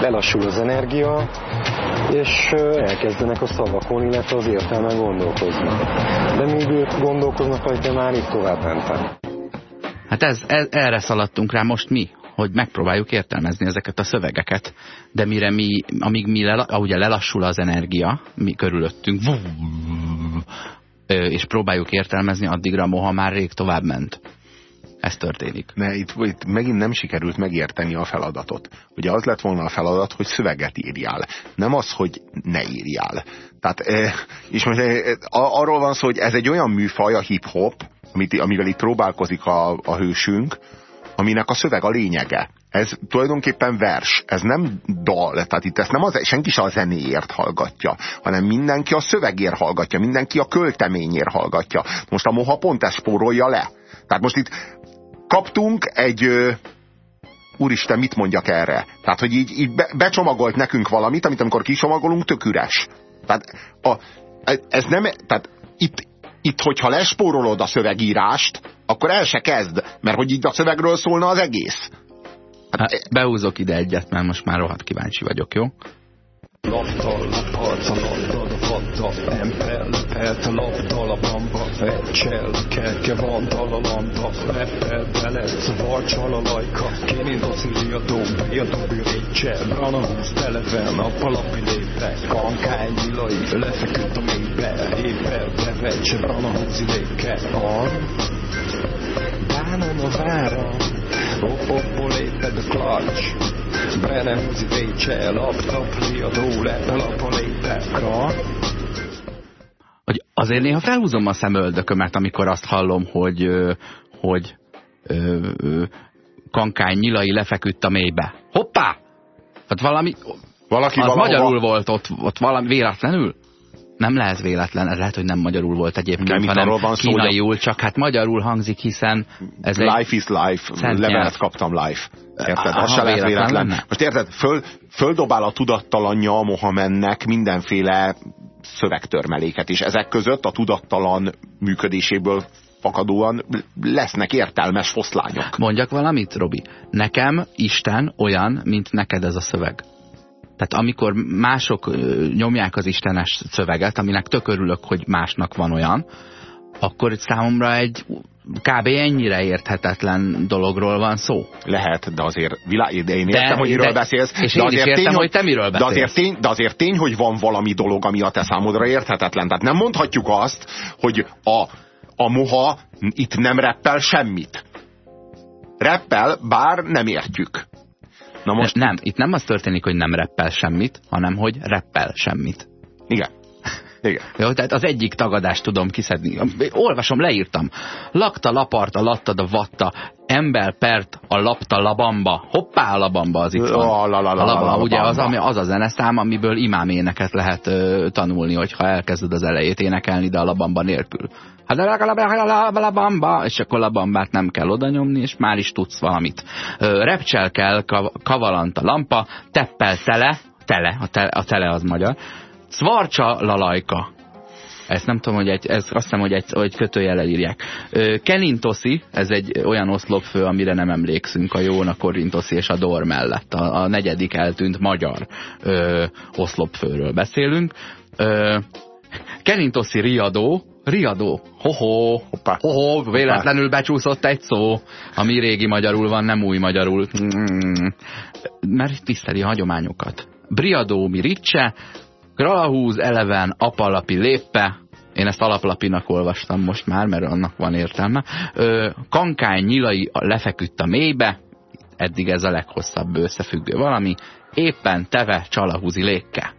lelassul az energia, és elkezdenek a szavakon, illetve az értelmen gondolkozni. De míg ők gondolkoznak, hogy te már itt tovább mentem. Hát ez, ez, erre szaladtunk rá most mi, hogy megpróbáljuk értelmezni ezeket a szövegeket, de mire mi, amíg mi le, ahogy lelassul az energia mi körülöttünk, és próbáljuk értelmezni, addigra moha már rég tovább ment. Ez történik. Ne, itt, itt megint nem sikerült megérteni a feladatot. Ugye az lett volna a feladat, hogy szöveget írjál. Nem az, hogy ne írjál. Tehát, és most arról van szó, hogy ez egy olyan műfaj, a hip-hop, amit, amivel itt próbálkozik a, a hősünk, aminek a szöveg a lényege. Ez tulajdonképpen vers, ez nem dal, tehát itt ezt nem az, senki se a zenéért hallgatja, hanem mindenki a szövegért hallgatja, mindenki a költeményért hallgatja. Most a moha pont ezt spórolja le. Tehát most itt kaptunk egy, ö, úristen, mit mondjak erre? Tehát, hogy így, így be, becsomagolt nekünk valamit, amit amikor kisomagolunk, tök üres. Tehát a, ez nem, tehát itt, itt, hogyha lespórolod a szövegírást, akkor el se kezd, mert hogy így a szövegről szólna az egész. Hát, hát, beúzok ide egyet, mert most már rohadt kíváncsi vagyok, jó? Lattal, arca, lattal, fatta, ember, lepelt, lattal, a bamba, feccsel, kerke van, a lamba, lepel, bele, szavarcsal a lajka, docili a domb, a dobbi récse, brana húz televen, nappalapi lépe, kankány, nyilai, lefeküdt a mélybe, éppen, bevecse, brana húzi léke, ar, bánom a vára, Hoppopból léped a klacs, be nem húzi vécse, laptop, riadó, a lépekra. Hogy azért néha felhúzom a szemöldökömet, amikor azt hallom, hogy, hogy ö, ö, kankány nyilai lefeküdt a mélybe. Hoppá! Hát valami... Valaki az valahova... magyarul volt ott, ott valami véletlenül? Nem lehet véletlen, ez lehet, hogy nem magyarul volt egyébként, nem, hanem van kínaiul, szó, csak hát magyarul hangzik, hiszen ez Life egy is life, levelet kaptam life. Érted? Az se lehet véletlen. Lenne. Most érted, föl, földobál a tudattalanja a Mohamednek mindenféle szövegtörmeléket, és ezek között a tudattalan működéséből fakadóan lesznek értelmes foszlányok. Mondjak valamit, Robi? Nekem Isten olyan, mint neked ez a szöveg. Tehát amikor mások nyomják az istenes szöveget, aminek tök örülök, hogy másnak van olyan, akkor itt számomra egy kb. ennyire érthetetlen dologról van szó. Lehet, de azért világ, de én értem, de, hogy miről de, beszélsz. És de én azért is értem, tény, hogy te miről beszélsz. De azért, tény, de azért tény, hogy van valami dolog, ami a te számodra érthetetlen. Tehát nem mondhatjuk azt, hogy a, a moha itt nem reppel semmit. Reppel, bár nem értjük. Na most nem, itt nem az történik, hogy nem reppel semmit, hanem hogy reppel semmit. Igen. Igen. Jó, tehát az egyik tagadást tudom kiszedni. Olvasom, leírtam. Lakta, laparta, lattad, a vatta, ember, pert, a lapta, labamba. Hoppá, a labamba az itt van. A labamba, ugye az, ami, az a zeneszám, amiből imáméneket lehet ö, tanulni, hogyha elkezded az elejét énekelni, de a labamba nélkül. És akkor a bambát nem kell oda nyomni, és már is tudsz valamit. Repcsel kell, kavalant a lampa, teppel tele, tele, a tele, az magyar, Szvarcsa lalajka. Ezt nem tudom, hogy egy, ez azt hiszem, hogy egy, hogy kötőjellel írják. Kelintoszi, ez egy olyan oszlopfő, amire nem emlékszünk a Jóna Korintoszi és a Dor mellett. A, a negyedik eltűnt magyar ö, oszlopfőről beszélünk. Ö, Kelintoszi riadó, riadó, hoho, hoppá, hoho, véletlenül becsúszott egy szó, ami régi magyarul van, nem új magyarul. Mm, mert tiszteli a hagyományokat. Briadó Miricse, Gralahúz, Eleven, Apalapi, Léppe, én ezt alaplapinak olvastam most már, mert annak van értelme. Ö, kankány nyilai lefeküdt a mélybe, eddig ez a leghosszabb összefüggő valami, éppen teve csalahúzi lékke.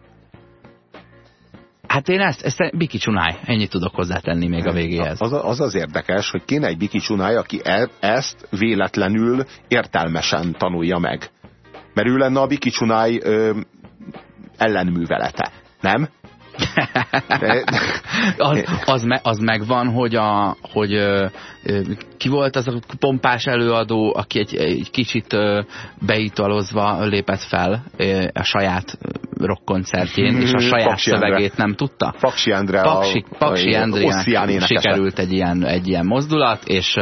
Hát én ezt, ezt Biki Csunály, ennyit tudok hozzátenni még a végéhez. Az az, az érdekes, hogy kéne egy Biki Csunály, aki e, ezt véletlenül értelmesen tanulja meg. Mert ő lenne a Biki Csunály ö, ellenművelete. Nem? Az, az, me, az megvan, hogy, a, hogy ö, ki volt az a pompás előadó, aki egy, egy kicsit ö, beitalozva lépett fel ö, a saját rockkoncertjén, és a saját Paksi szövegét nem tudta. Paksi Endre Paksi, Paksi a, Endrének sikerült egy ilyen, egy ilyen mozdulat, és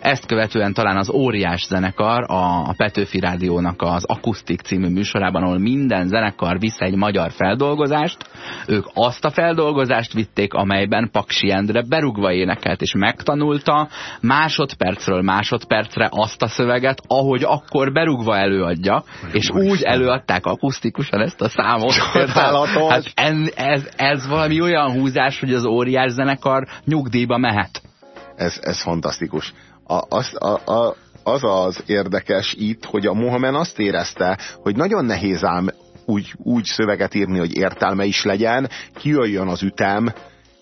ezt követően talán az Óriás zenekar a, a Petőfi Rádiónak az Akusztik című műsorában, ahol minden zenekar visz egy magyar feldolgozást, ők azt a feldolgozást vitték, amelyben Paksi Endre berugva énekelt, és megtanulta másodpercről másodpercre azt a szöveget, ahogy akkor berugva előadja, és úgy előadták akusztikusan ezt a számot. Hát ez, ez, ez valami olyan húzás, hogy az óriás zenekar nyugdíjba mehet. Ez, ez fantasztikus. A, az, a, a, az az érdekes itt, hogy a Mohamed azt érezte, hogy nagyon nehéz ám úgy, úgy szöveget írni, hogy értelme is legyen, kijöjjön az ütem,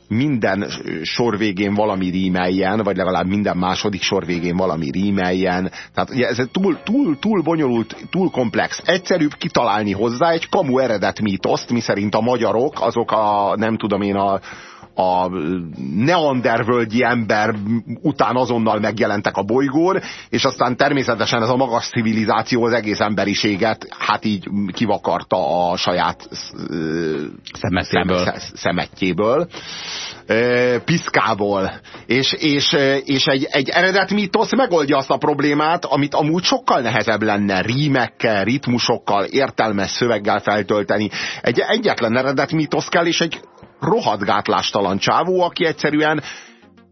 minden sor végén valami rímeljen, vagy legalább minden második sor végén valami rímeljen. Tehát ugye ez túl, túl, túl bonyolult, túl komplex. Egyszerűbb kitalálni hozzá egy kamu eredet mítoszt, miszerint a magyarok, azok a, nem tudom én, a, a neandervölgyi ember után azonnal megjelentek a bolygón, és aztán természetesen ez a magas civilizáció az egész emberiséget hát így kivakarta a saját szemetjéből, szemetjéből piszkából. És, és, és egy, egy eredet mítosz megoldja azt a problémát, amit amúgy sokkal nehezebb lenne rímekkel, ritmusokkal, értelmes szöveggel feltölteni. Egy egyetlen eredet mítosz kell, és egy rohadt gátlástalan csávó, aki egyszerűen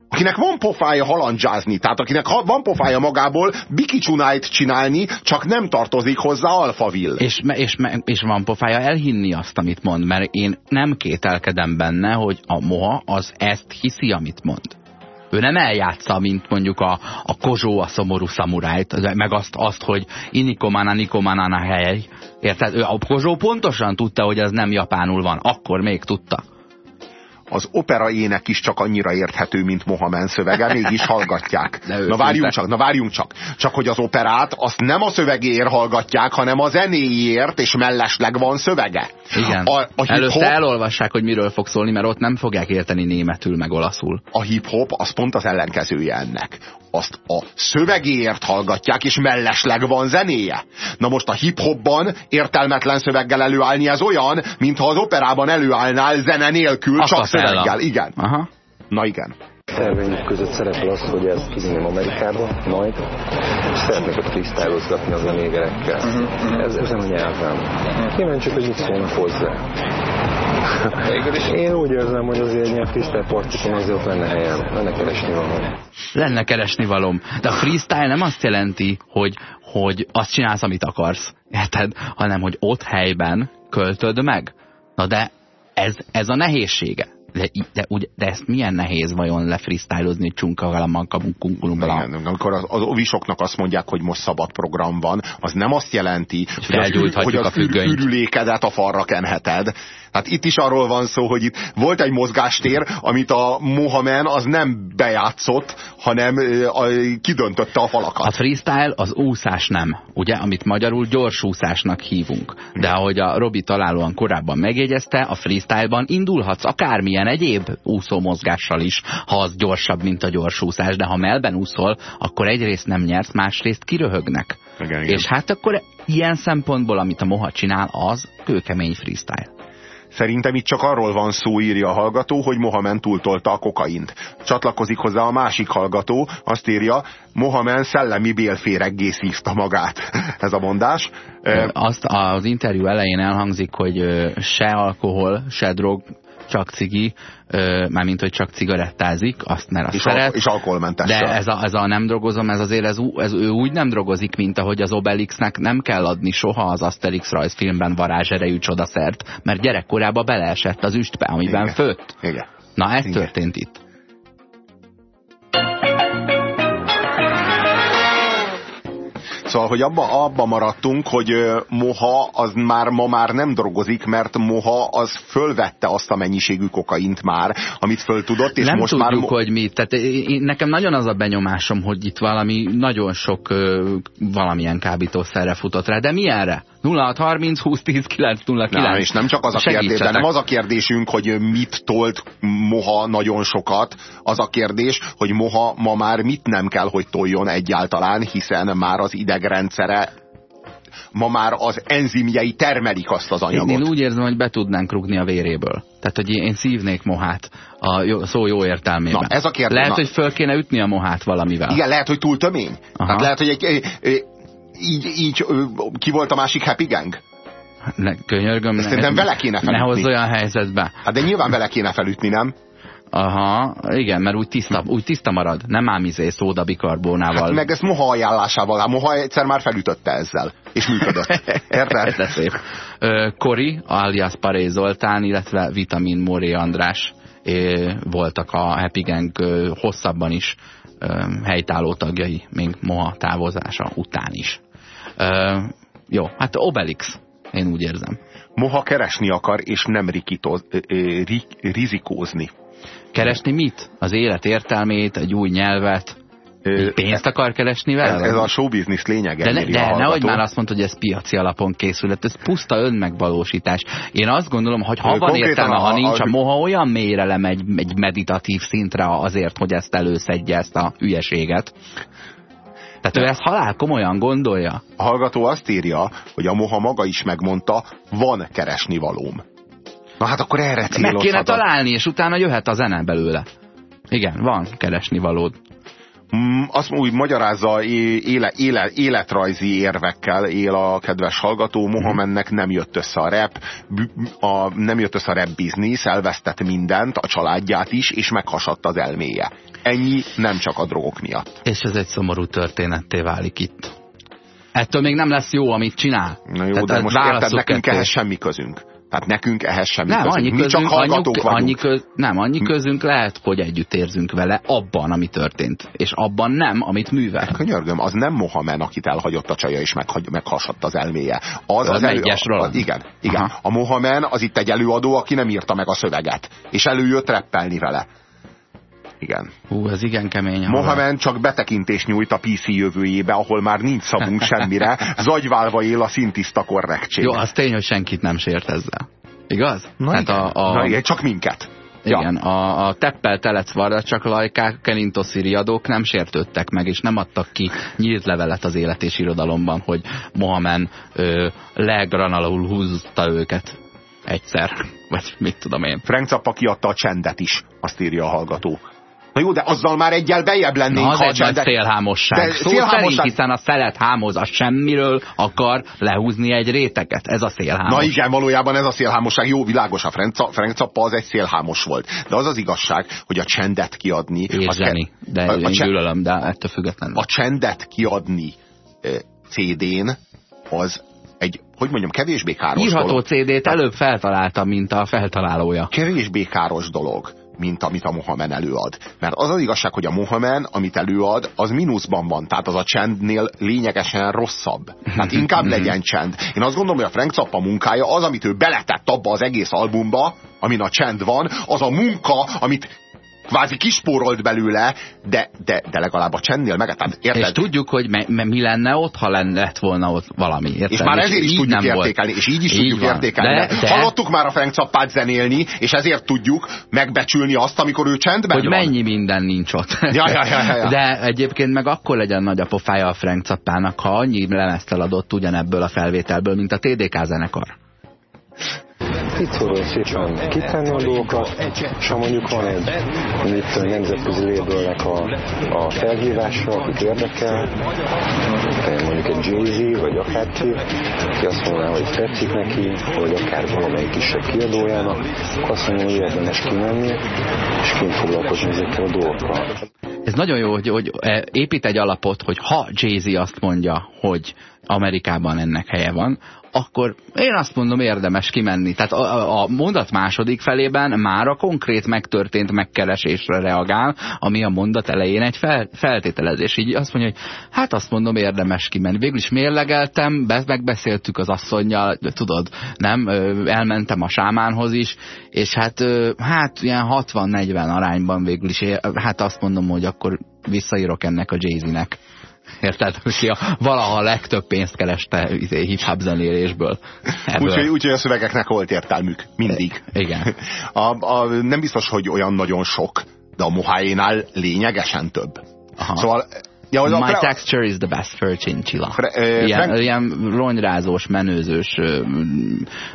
akinek van pofája halandzsázni, tehát akinek van pofája magából bikicsunájt csinálni, csak nem tartozik hozzá alfavill. És, és, és van pofája elhinni azt, amit mond, mert én nem kételkedem benne, hogy a moha az ezt hiszi, amit mond. Ő nem eljátsza, mint mondjuk a, a kozsó, a szomorú szamurájt, meg azt, azt hogy inikomana, nikomanana hely. Érted? Ő, a kozsó pontosan tudta, hogy ez nem japánul van. Akkor még tudta az opera ének is csak annyira érthető, mint Mohamed szövege, mégis hallgatják. Na várjunk csak, na várjunk csak. Csak hogy az operát azt nem a szövegéért hallgatják, hanem a zenéért, és mellesleg van szövege. Igen. A, a Előtte elolvassák, hogy miről fog szólni, mert ott nem fogják érteni németül, meg olaszul. A hip-hop az pont az ellenkezője ennek azt a szövegéért hallgatják, és mellesleg van zenéje. Na most a hip-hopban értelmetlen szöveggel előállni ez olyan, mintha az operában előállnál zene nélkül, a csak szöveggel. Igen. Aha. Na igen. Terveink között szerepel az, hogy ezt kivinném Amerikába, majd, és szeretnék ott freestylozgatni az emégerekkel. Uh-huh, uh-huh. Ez, ezen a nyelven. Kíváncsiak, hogy mit szólnak hozzá. Én úgy érzem, hogy azért freestyle partikon azért lenne helyem, lenne keresni valom. Lenne keresni valom. De a freestyle nem azt jelenti, hogy, hogy azt csinálsz, amit akarsz, érted? Hanem, hogy ott helyben költöd meg. Na de ez, ez a nehézsége. De, de, úgy, de ezt milyen nehéz vajon lefreestylozni csunkaгаlammal kabunkunkulumban? Amikor az, az ovisoknak azt mondják, hogy most szabad program van, az nem azt jelenti, hogy az, hogy az ürülékedet a falra kenheted, Hát itt is arról van szó, hogy itt volt egy mozgástér, amit a Mohamed az nem bejátszott, hanem kidöntötte a falakat. A freestyle az úszás nem, ugye, amit magyarul gyors úszásnak hívunk. De ahogy a Robi találóan korábban megjegyezte, a freestyle-ban indulhatsz akármilyen egyéb úszó mozgással is, ha az gyorsabb, mint a gyors úszás, de ha melben úszol, akkor egyrészt nem nyersz, másrészt kiröhögnek. Igen, igen. És hát akkor ilyen szempontból, amit a Moha csinál, az kőkemény freestyle. Szerintem itt csak arról van szó, írja a hallgató, hogy Mohamed túltolta a kokaint. Csatlakozik hozzá a másik hallgató, azt írja, Mohamed szellemi bélféreggé szívta magát. Ez a mondás. Azt az interjú elején elhangzik, hogy se alkohol, se drog, csak cigi, mármint, hogy csak cigarettázik, azt mert azt és szeret. Al és alkoholmentes. De ez a, ez a nem drogozom, ez azért ez, ez, ő úgy nem drogozik, mint ahogy az Obelixnek nem kell adni soha az Asterix rajzfilmben varázserejű csodaszert, mert gyerekkorában beleesett az üstbe, amiben Igen. főtt. Igen. Na, ez Igen. történt itt. Szóval, hogy abba, abba maradtunk, hogy moha az már ma már nem drogozik, mert moha az fölvette azt a mennyiségű kokaint már, amit föl tudott, és nem most tudjuk, már... hogy mit. Tehát én, nekem nagyon az a benyomásom, hogy itt valami nagyon sok valamilyen kábítószerre futott rá, de milyenre? 0630 20 10 909. Nem, és nem csak az a kérdés, de nem az a kérdésünk, hogy mit tolt moha nagyon sokat, az a kérdés, hogy moha ma már mit nem kell, hogy toljon egyáltalán, hiszen már az idegrendszere Ma már az enzimjei termelik azt az anyagot. Én, én úgy érzem, hogy be tudnánk rugni a véréből. Tehát, hogy én szívnék mohát a jó, szó jó értelmében. Na, ez a kérdés. Lehet, na. hogy föl kéne ütni a mohát valamivel. Igen, lehet, hogy túl tömény. Aha. Tehát lehet, hogy egy, így, így ki volt a másik Happy Gang? Ne, könyörgöm, Ezt nem vele kéne felütni. Ne hozz olyan helyzetbe. Hát de nyilván vele kéne felütni, nem? Aha, igen, mert úgy tiszta, úgy tiszta marad. Nem ám izé szóda bikarbónával. Hát meg ezt Moha ajánlásával. Hát Moha egyszer már felütötte ezzel. És működött. Érted? De szép. Kori, alias Paré Zoltán, illetve Vitamin Moré András voltak a Happy Gang hosszabban is helytálló tagjai, még Moha távozása után is. Ö, jó, hát Obelix, én úgy érzem. Moha keresni akar, és nem rikitoz, ri, rizikózni. Keresni mit? Az élet értelmét, egy új nyelvet, Ö, pénzt akar keresni vele? Ez, ez a showbiznisz lényege. De, ne, de nehogy már azt mondta, hogy ez piaci alapon készület, ez puszta önmegvalósítás. Én azt gondolom, hogy ha van értelme, ha nincs, a- a moha olyan mélyre lemegy egy meditatív szintre azért, hogy ezt előszedje, ezt a hülyeséget. Tehát ő ezt halál komolyan gondolja. A hallgató azt írja, hogy a Moha maga is megmondta, van keresni valóm. Na hát akkor erre Meg célozhat. kéne találni, és utána jöhet a zene belőle. Igen, van keresni valód. Mm, azt úgy magyarázza éle, éle, életrajzi érvekkel él a kedves hallgató, Mohamednek nem jött össze a rap, b- a, nem jött össze a rap biznisz, elvesztett mindent, a családját is, és meghasadt az elméje. Ennyi nem csak a drogok miatt. És ez egy szomorú történetté válik itt. Ettől még nem lesz jó, amit csinál. Na jó, Tehát de most érted, nekünk ehhez semmi közünk. Tehát nekünk ehhez semmi Nem, közünk. annyi Mi közünk, csak hallgatók annyi, annyi köz, nem, annyi közünk lehet, hogy együtt érzünk vele abban, ami történt. És abban nem, amit művel. Könyörgöm, az nem Mohamed, akit elhagyott a csaja és meghagy, meghasadt az elméje. Az, Az egyes a, Roland. igen, igen. Aha. A Mohamed az itt egy előadó, aki nem írta meg a szöveget. És előjött reppelni vele. Igen. Hú, ez igen kemény. Mohamed csak betekintést nyújt a PC jövőjébe, ahol már nincs szavunk semmire, zagyválva él a szintiszta korrektség. Jó, az tény, hogy senkit nem sért ezzel. Igaz? Na, hát igen. a, a, Na igen, csak minket. Igen, a, a teppel telec varra csak lajkák, kelintoszi riadók nem sértődtek meg, és nem adtak ki nyílt levelet az élet és irodalomban, hogy Mohamed ö, legranalul húzta őket egyszer, vagy mit tudom én. Frank Zappa kiadta a csendet is, azt írja a hallgató. Na jó, de azzal már egyel bejjebb lennénk, Na, az ha a egy nagy szélhámosság. Szó szélhámosság- szerint, hiszen a szelet hámoz, a semmiről akar lehúzni egy réteget. Ez a szélhámos. Na igen, valójában ez a szélhámosság. Jó, világos, a Frank Zappa az egy szélhámos volt. De az az igazság, hogy a csendet kiadni... Az zseni. De a, a, én cse- gyűlölöm, de ettől függetlenül. a csendet kiadni CD-n az egy, hogy mondjam, kevésbé káros Írható dolog. CD-t előbb feltalálta, mint a feltalálója. Kevésbé káros dolog, mint amit a Mohamed előad. Mert az az igazság, hogy a Mohamed, amit előad, az mínuszban van. Tehát az a csendnél lényegesen rosszabb. Tehát inkább legyen csend. Én azt gondolom, hogy a Frank Zappa munkája az, amit ő beletett abba az egész albumba, amin a csend van, az a munka, amit kvázi kispórolt belőle, de, de, de legalább a csendnél meg, tehát érted? És tudjuk, hogy me, mi lenne ott, ha lett volna ott valami. Érted? És már ezért is így tudjuk nem volt. értékelni, és így is Így tudjuk van. értékelni. De, De, Hallottuk már a Frank Zappát zenélni, és ezért tudjuk megbecsülni azt, amikor ő csendben hogy van. mennyi minden nincs ott. Ja, ja, ja, ja, ja. De egyébként meg akkor legyen nagy a pofája a Frank Zappának, ha annyi lemezt eladott ugyanebből a felvételből, mint a TDK zenekar. Itt szorul szépen kitenni a dolgokat, és ha mondjuk van egy mit nemzetközi labelnek a, a felhívása, akit érdekel, de mondjuk egy Jay-Z, vagy akárki, aki azt mondaná, hogy tetszik neki, vagy akár valamelyik kisebb kiadójának, akkor azt mondja, hogy érdemes kimenni, és kint foglalkozni ezekkel a dolgokkal. Ez nagyon jó, hogy, hogy eh, épít egy alapot, hogy ha Jay-Z azt mondja, hogy Amerikában ennek helye van, akkor én azt mondom érdemes kimenni. Tehát a, a- mondat második felében már a konkrét megtörtént megkeresésre reagál, ami a mondat elején egy fel, feltételezés. Így azt mondja, hogy hát azt mondom érdemes kimenni. Végül is mérlegeltem, be, megbeszéltük az asszonynal, tudod, nem, elmentem a sámánhoz is, és hát, hát ilyen 60-40 arányban végül is, hát azt mondom, hogy akkor visszaírok ennek a Jay-Z-nek. Érted? Aki a, valaha legtöbb pénzt kereste izé, hip-hop zenélésből. Úgyhogy úgy, a szövegeknek volt értelmük. Mindig. Igen. A, a, nem biztos, hogy olyan nagyon sok, de a Moháénál lényegesen több. Aha. Szóval Ja, az My a texture is the best for chinchilla. Fre, uh, ilyen, Frank... ilyen ronyrázós, menőzős, ö,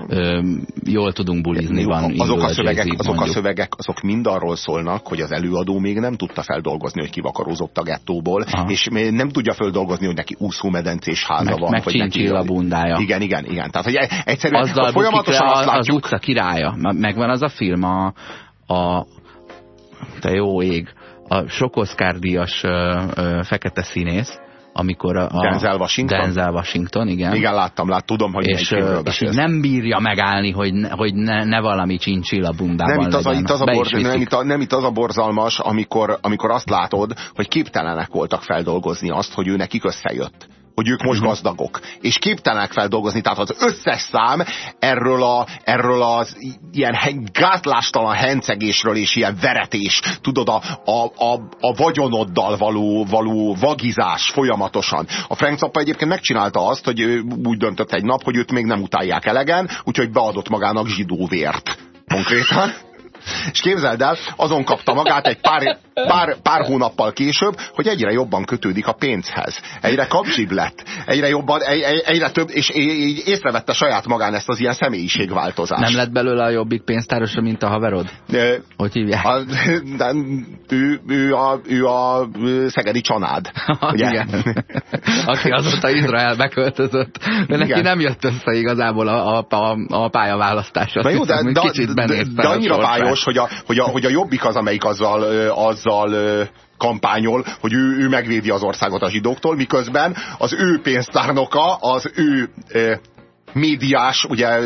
ö, jól tudunk bulizni van. Azok a, szövegek, azok a szövegek, azok mind arról szólnak, hogy az előadó még nem tudta feldolgozni, hogy kivakarózott a gettóból, Aha. és nem tudja feldolgozni, hogy neki úszómedencés háza meg, van. Meg neki, bundája. Igen, igen, igen. Tehát, hogy e- egyszerűen Azzal folyamatosan azt látjuk. Az utca királya. Megvan az a film, a, a te jó ég, a sok Oscar díjas ö, ö, fekete színész, amikor a, Denzel Washington? Denzel Washington, igen. Igen, láttam, lát, tudom, hogy és, és így nem bírja megállni, hogy ne, hogy ne, ne valami csincsilla bundában nem itt, az a, itt az a bor, nem, itt a, nem itt az a borzalmas, amikor, amikor azt látod, hogy képtelenek voltak feldolgozni azt, hogy ő nekik összejött hogy ők most mhm. gazdagok. És képtelenek feldolgozni, tehát az összes szám erről, a, erről az ilyen gátlástalan hencegésről és ilyen veretés, tudod, a, a, a, a vagyonoddal való, való vagizás folyamatosan. A Frank Zappa egyébként megcsinálta azt, hogy ő úgy döntött egy nap, hogy őt még nem utálják elegen, úgyhogy beadott magának zsidó vért. Konkrétan. És képzeld el, azon kapta magát egy pár, pár, pár hónappal később, hogy egyre jobban kötődik a pénzhez. Egyre kapzsibb lett. Egyre jobban, egy, egyre több, és így észrevette saját magán ezt az ilyen személyiségváltozást. Nem lett belőle a jobbik pénztárosa, mint a haverod? De, hogy hívják? A, de, ő, ő, a, ő a szegedi csanád. ugye? Igen. Aki azóta Izraelbe költözött. De neki Igen. nem jött össze igazából a, a, a, a pályaválasztás. Na jó, de, de, de, de, de annyira bájos, hogy a, hogy, a, hogy a jobbik az, amelyik azzal, azzal kampányol, hogy ő, ő megvédi az országot a zsidóktól, miközben az ő pénztárnoka, az ő médiás, ugye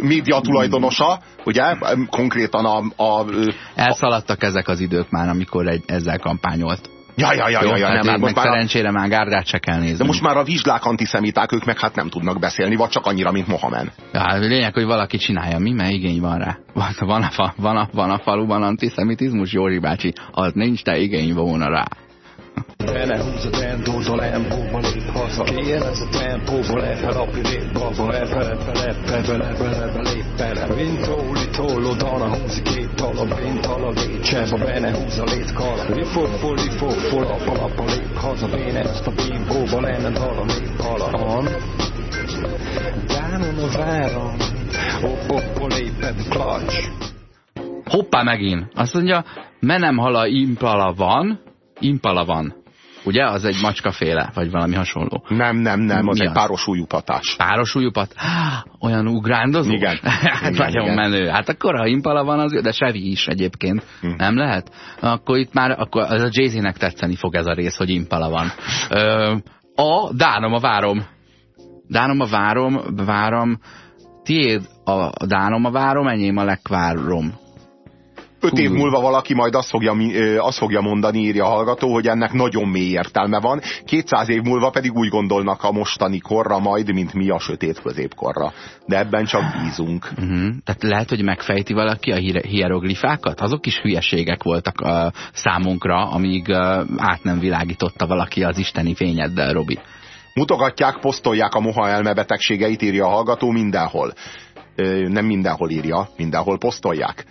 média tulajdonosa, ugye, konkrétan a, a, a... Elszaladtak ezek az idők már, amikor egy, ezzel kampányolt. Ja, ja, ja, ja, ja. Nem, hát meg már szerencsére már gárdát se kell nézni. De most már a vizslák antiszemiták, ők meg hát nem tudnak beszélni, vagy csak annyira, mint Mohamed. Ja, hát lényeg, hogy valaki csinálja. Mi? Mert igény van rá. Van, van, a, van, a, van a faluban antiszemitizmus, Jóri bácsi. Az nincs, de igény volna rá. Benne húz a tempótól, tempóba lép haza Kérem ez a tempóba lefel a pilépba Lefele, fele, bele, bele, bele Vintóli tolló, dana húzi két talab Vintala, vécseba, benne húz a létkala Rifofo, rifofo, lapa, lapa, lép haza Béne ezt a bímbóba, lenne dala, lép hala Dánon a váram Hopp, léped, klacs Hoppá megint. Azt mondja, menem hala impala van, Impala van. Ugye? Az egy macskaféle, vagy valami hasonló. Nem, nem, nem, az Mi egy az? páros újupatás. Páros újupat? Olyan ugrándozó? Igen. hát igen, nagyon igen. menő. Hát akkor ha impala van, az, de sevi is egyébként. Hm. Nem lehet? Akkor itt már, akkor az a Jay-Z-nek tetszeni fog ez a rész, hogy impala van. Ö, a Dánom a várom. Dánom a várom, várom. Tiéd a Dánom a várom, enyém a lekvárom. Öt év múlva valaki majd azt fogja, azt fogja mondani, írja a hallgató, hogy ennek nagyon mély értelme van. 200 év múlva pedig úgy gondolnak a mostani korra majd, mint mi a sötét középkorra. De ebben csak bízunk. Uh mhm. -huh. Tehát lehet, hogy megfejti valaki a hieroglifákat? Azok is hülyeségek voltak a számunkra, amíg át nem világította valaki az isteni fényeddel, Robi. Mutogatják, posztolják a moha elmebetegségeit, írja a hallgató mindenhol nem mindenhol írja, mindenhol posztolják.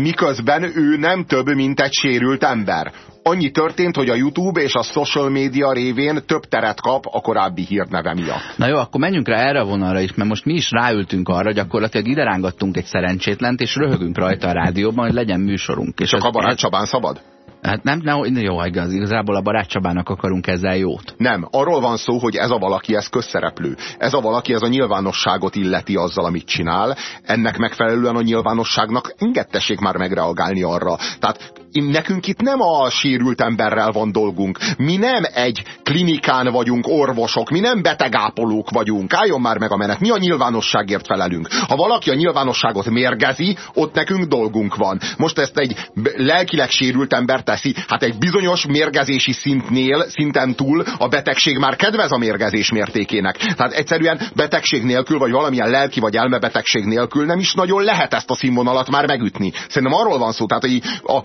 Miközben ő nem több, mint egy sérült ember. Annyi történt, hogy a YouTube és a social média révén több teret kap a korábbi hírneve miatt. Na jó, akkor menjünk rá erre a vonalra is, mert most mi is ráültünk arra, gyakorlatilag ide rángattunk egy szerencsétlent, és röhögünk rajta a rádióban, hogy legyen műsorunk. És Csak ez, a barát Csabán szabad? Hát nem, nem jó, igaz, igazából a barát akarunk ezzel jót. Nem, arról van szó, hogy ez a valaki, ez közszereplő. Ez a valaki, ez a nyilvánosságot illeti azzal, amit csinál. Ennek megfelelően a nyilvánosságnak engedtessék már megreagálni arra. Tehát nekünk itt nem a sérült emberrel van dolgunk. Mi nem egy klinikán vagyunk, orvosok, mi nem betegápolók vagyunk. Álljon már meg a menet. Mi a nyilvánosságért felelünk. Ha valaki a nyilvánosságot mérgezi, ott nekünk dolgunk van. Most ezt egy lelkileg sérült ember teszi. Hát egy bizonyos mérgezési szintnél, szinten túl a betegség már kedvez a mérgezés mértékének. Tehát egyszerűen betegség nélkül, vagy valamilyen lelki vagy elmebetegség nélkül nem is nagyon lehet ezt a színvonalat már megütni. Szerintem arról van szó, tehát hogy a,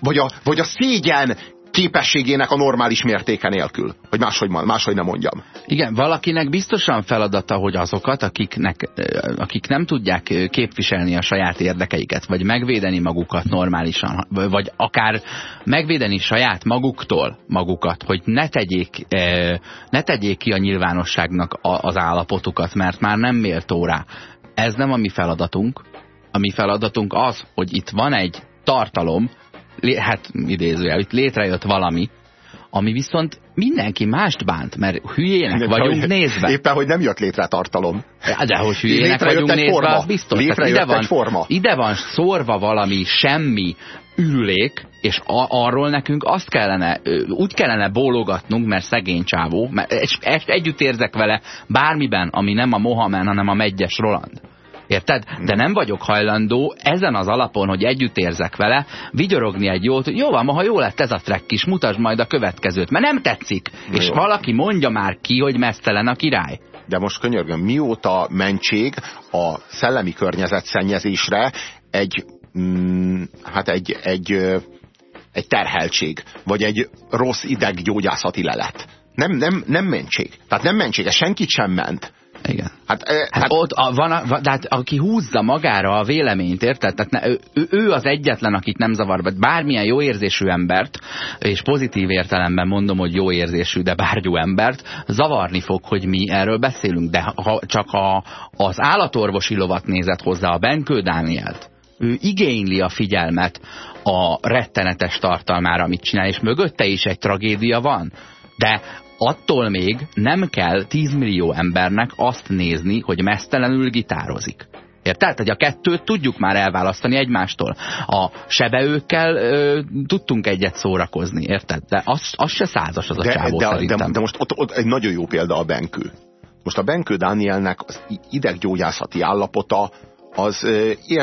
vagy a, vagy a szégyen képességének a normális mértéke nélkül. Hogy máshogy, máshogy nem mondjam. Igen, valakinek biztosan feladata, hogy azokat, akiknek, akik nem tudják képviselni a saját érdekeiket, vagy megvédeni magukat normálisan, vagy akár megvédeni saját maguktól magukat, hogy ne tegyék, ne tegyék ki a nyilvánosságnak az állapotukat, mert már nem méltó rá. Ez nem a mi feladatunk. A mi feladatunk az, hogy itt van egy tartalom, hát idézőjel, itt létrejött valami, ami viszont mindenki mást bánt, mert hülyének de, vagyunk hogy, nézve. Éppen, hogy nem jött létre tartalom. De hogy hülyének Létrejött vagyunk nézve, forma. biztos. Létrejött ide van, forma. Ide van szórva valami semmi ürülék, és a, arról nekünk azt kellene, úgy kellene bólogatnunk, mert szegény csávó, mert együtt érzek vele bármiben, ami nem a Mohamed, hanem a Megyes Roland. Érted? De nem vagyok hajlandó ezen az alapon, hogy együtt érzek vele, vigyorogni egy jót, hogy jó van, ma ha jó lett ez a track is, mutasd majd a következőt, mert nem tetszik. Na és jó. valaki mondja már ki, hogy mesztelen a király. De most könyörgöm, mióta mentség a szellemi környezet szennyezésre egy, mm, hát egy, egy, egy terheltség, vagy egy rossz ideggyógyászati lelet. Nem, nem, nem mentség. Tehát nem mentség, ez senkit sem ment. Igen. Hát, hát, hát ott a, van, a, hát aki húzza magára a véleményt, érted? Tehát ne, ő, ő az egyetlen, akit nem zavar, bármilyen jó érzésű embert, és pozitív értelemben mondom, hogy jó érzésű, de bárgyú embert, zavarni fog, hogy mi erről beszélünk. De ha csak a, az állatorvosi lovat nézett hozzá a Benkő Dánielt, ő igényli a figyelmet a rettenetes tartalmára, amit csinál, és mögötte is egy tragédia van. De attól még nem kell 10 millió embernek azt nézni, hogy mesztelenül gitározik. Érted? Tehát a kettőt tudjuk már elválasztani egymástól. A sebeőkkel ö, tudtunk egyet szórakozni, érted? De az, az se százas az a de, csávó de, szerintem. De, de most ott, ott egy nagyon jó példa a Benkő. Most a Benkő Dánielnek az ideggyógyászati állapota az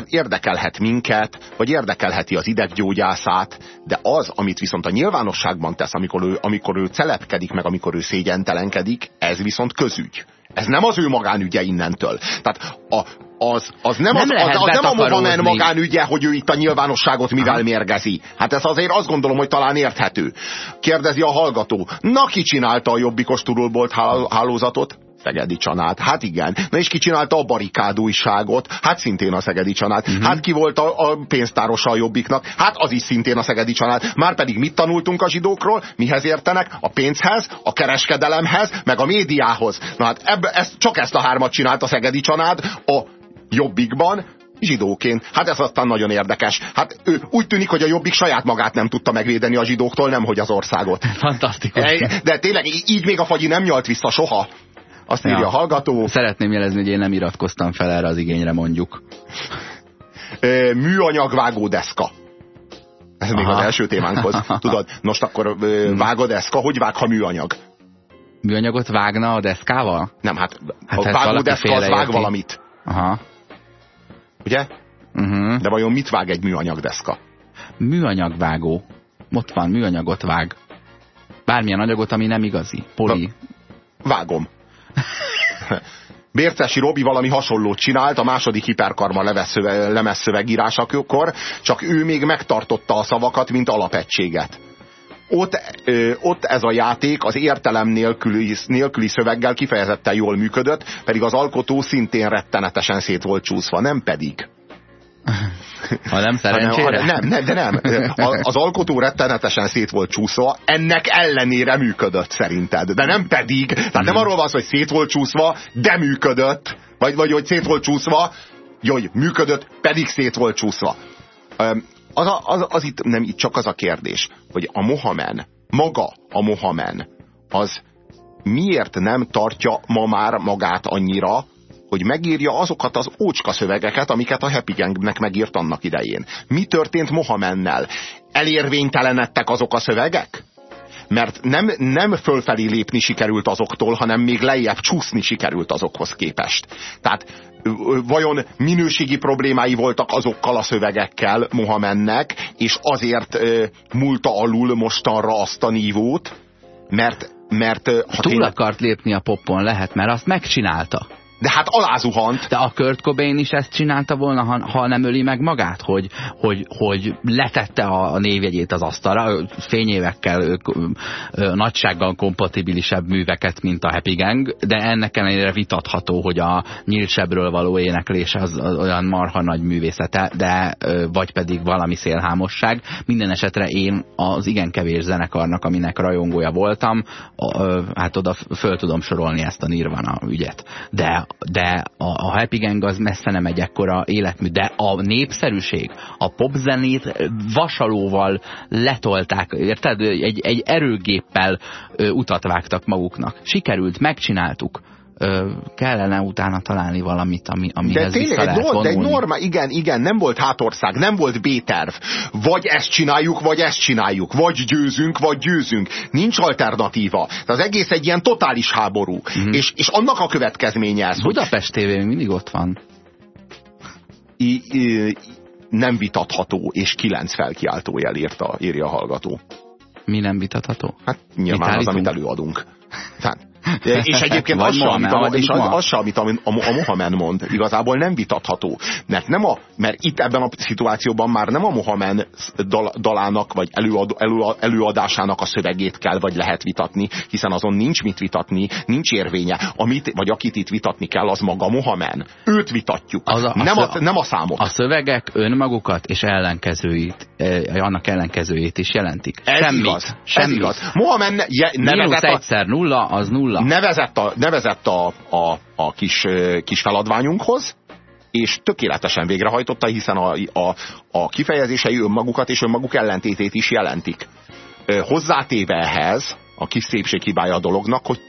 érdekelhet minket, vagy érdekelheti az ideggyógyászát, de az, amit viszont a nyilvánosságban tesz, amikor ő, amikor ő celepkedik, meg amikor ő szégyentelenkedik, ez viszont közügy. Ez nem az ő magánügye innentől. Tehát a, az, az nem, nem, az, az, az nem a Mohamed magánügye, hogy ő itt a nyilvánosságot mivel Aha. mérgezi. Hát ez azért azt gondolom, hogy talán érthető. Kérdezi a hallgató. Na, ki csinálta a jobbikos turulbolt hálózatot? Szegedi Csanát. Hát igen. Na és ki csinálta a barikád újságot? Hát szintén a Szegedi Csanát. Uh mhm. -huh. Hát ki volt a, a pénztárosa a Jobbiknak? Hát az is szintén a Szegedi Csanát. Már pedig mit tanultunk a zsidókról? Mihez értenek? A pénzhez, a kereskedelemhez, meg a médiához. Na hát ebbe, ezt, csak ezt a hármat csinált a Szegedi Csanád a Jobbikban, zsidóként. Hát ez aztán nagyon érdekes. Hát ő úgy tűnik, hogy a Jobbik saját magát nem tudta megvédeni a zsidóktól, nem hogy az országot. Fantasztikus. De tényleg így még a fagyi nem nyalt vissza soha. Azt írja ja. a hallgató. Szeretném jelezni, hogy én nem iratkoztam fel erre az igényre, mondjuk. Műanyag deszka. Ez Aha. még az első témánkhoz. Tudod, most akkor hmm. deszka, hogy vág, ha műanyag? Műanyagot vágna a deszkával? Nem, hát, hát a vágódeszka az vág valamit. Aha. Ugye? Uh mhm. -huh. De vajon mit vág egy műanyag deszka? Műanyagvágó. Ott van, műanyagot vág. Bármilyen anyagot, ami nem igazi. Poli. Vágom. Bércesi Robi valami hasonlót csinált a második hiperkarma lemezszövegírásakor, csak ő még megtartotta a szavakat, mint alapegységet. Ott, ö, ott ez a játék az értelem nélküli, nélküli szöveggel kifejezetten jól működött, pedig az alkotó szintén rettenetesen szét volt csúszva, nem pedig. Ha nem szerencsére? nem, nem, de nem. Az alkotó rettenetesen szét volt csúszva, ennek ellenére működött szerinted. De nem pedig, tehát nem mhm. arról van hogy szét volt csúszva, de működött. Vagy, vagy hogy szét volt csúszva, jó, működött, pedig szét volt csúszva. Az, az, az itt nem itt csak az a kérdés, hogy a Mohamen, maga a Mohamen, az miért nem tartja ma már magát annyira, hogy megírja azokat az ócska szövegeket, amiket a Happy Gangnek megírt annak idején. Mi történt Mohamennel? Elérvénytelenedtek azok a szövegek? Mert nem, nem fölfelé lépni sikerült azoktól, hanem még lejjebb csúszni sikerült azokhoz képest. Tehát vajon minőségi problémái voltak azokkal a szövegekkel Mohamennek, és azért uh, múlta alul mostanra azt a nívót, mert, mert ha Túl akart lépni a popon, lehet, mert azt megcsinálta. De hát alázuhant. De a Kurt Cobain is ezt csinálta volna, ha, ha nem öli meg magát, hogy, hogy, hogy letette a, névjegyét az asztalra, fényévekkel, nagysággal kompatibilisebb műveket, mint a Happy Gang, de ennek ellenére vitatható, hogy a nyílsebbről való éneklés az, az olyan marha nagy művészete, de vagy pedig valami szélhámosság. Minden esetre én az igen kevés zenekarnak, aminek rajongója voltam, hát oda föl tudom sorolni ezt a Nirvana ügyet. De de a, a Happy Gang az messze nem egy ekkora életmű, de a népszerűség, a popzenét vasalóval letolták, érted? Egy, egy erőgéppel ö, utat vágtak maguknak. Sikerült, megcsináltuk ö, kellene utána találni valamit, ami, amihez de tényleg, egy, nor, de egy norma, igen, igen, nem volt hátország, nem volt B-terv. Vagy ezt csináljuk, vagy ezt csináljuk. Vagy győzünk, vagy győzünk. Nincs alternatíva. De az egész egy ilyen totális háború. Mm. És, és annak a következménye ez, Budapest hogy... TV mindig ott van. I, I, nem vitatható, és kilenc felkiáltójel írta, írja a hallgató. Mi nem vitatható? Hát nyilván az, amit előadunk. Tehát és egyébként az sem, amit, a, és az, az sem, amit a, a, Mohamed mond, igazából nem vitatható. Mert, nem a, mert itt ebben a szituációban már nem a Mohamed dal, dalának, vagy előad, elő, előadásának a szövegét kell, vagy lehet vitatni, hiszen azon nincs mit vitatni, nincs érvénye. Amit, vagy akit itt vitatni kell, az maga Mohamed. Őt vitatjuk, az a, nem, a, nem a számot. A szövegek önmagukat és ellenkezőit, eh, annak ellenkezőjét is jelentik. Ez Semmit. igaz. Semmit. Ez igaz. Mohamed ne, nevezett a... egyszer nulla, az nulla nulla. Nevezett a, nevezett a, a, a kis, kis feladványunkhoz, és tökéletesen végrehajtotta, hiszen a, a, a kifejezései önmagukat és önmaguk ellentétét is jelentik. Hozzátéve ehhez, a kis szépség hibája a dolognak, hogy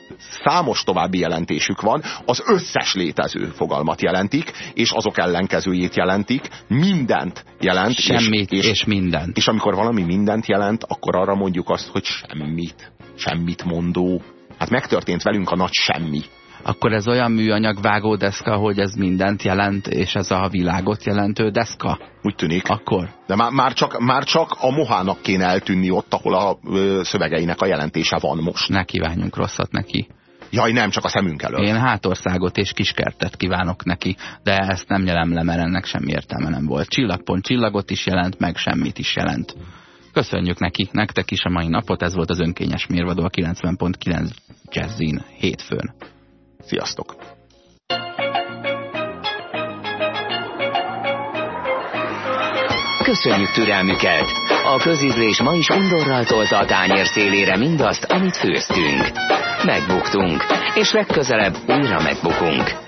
számos további jelentésük van, az összes létező fogalmat jelentik, és azok ellenkezőjét jelentik, mindent jelent. Semmit és, és, és mindent. És amikor valami mindent jelent, akkor arra mondjuk azt, hogy semmit. Semmit mondó, Hát megtörtént velünk a nagy semmi. Akkor ez olyan műanyag vágódeszka, hogy ez mindent jelent, és ez a világot jelentő deszka? Úgy tűnik. Akkor? De már, már, csak, már csak a mohának kéne eltűnni ott, ahol a ö, szövegeinek a jelentése van most. Ne kívánjunk rosszat neki. Jaj, nem, csak a szemünk elől. Én hátországot és kiskertet kívánok neki, de ezt nem nyelem le, mert ennek semmi értelme nem volt. Csillagpont csillagot is jelent, meg semmit is jelent. Köszönjük neki, nektek is a mai napot, ez volt az önkényes mérvadó a 90.9 Jazzin hétfőn. Sziasztok! Köszönjük türelmüket! A közízlés ma is undorral tolta a tányér szélére mindazt, amit főztünk. Megbuktunk, és legközelebb újra megbukunk.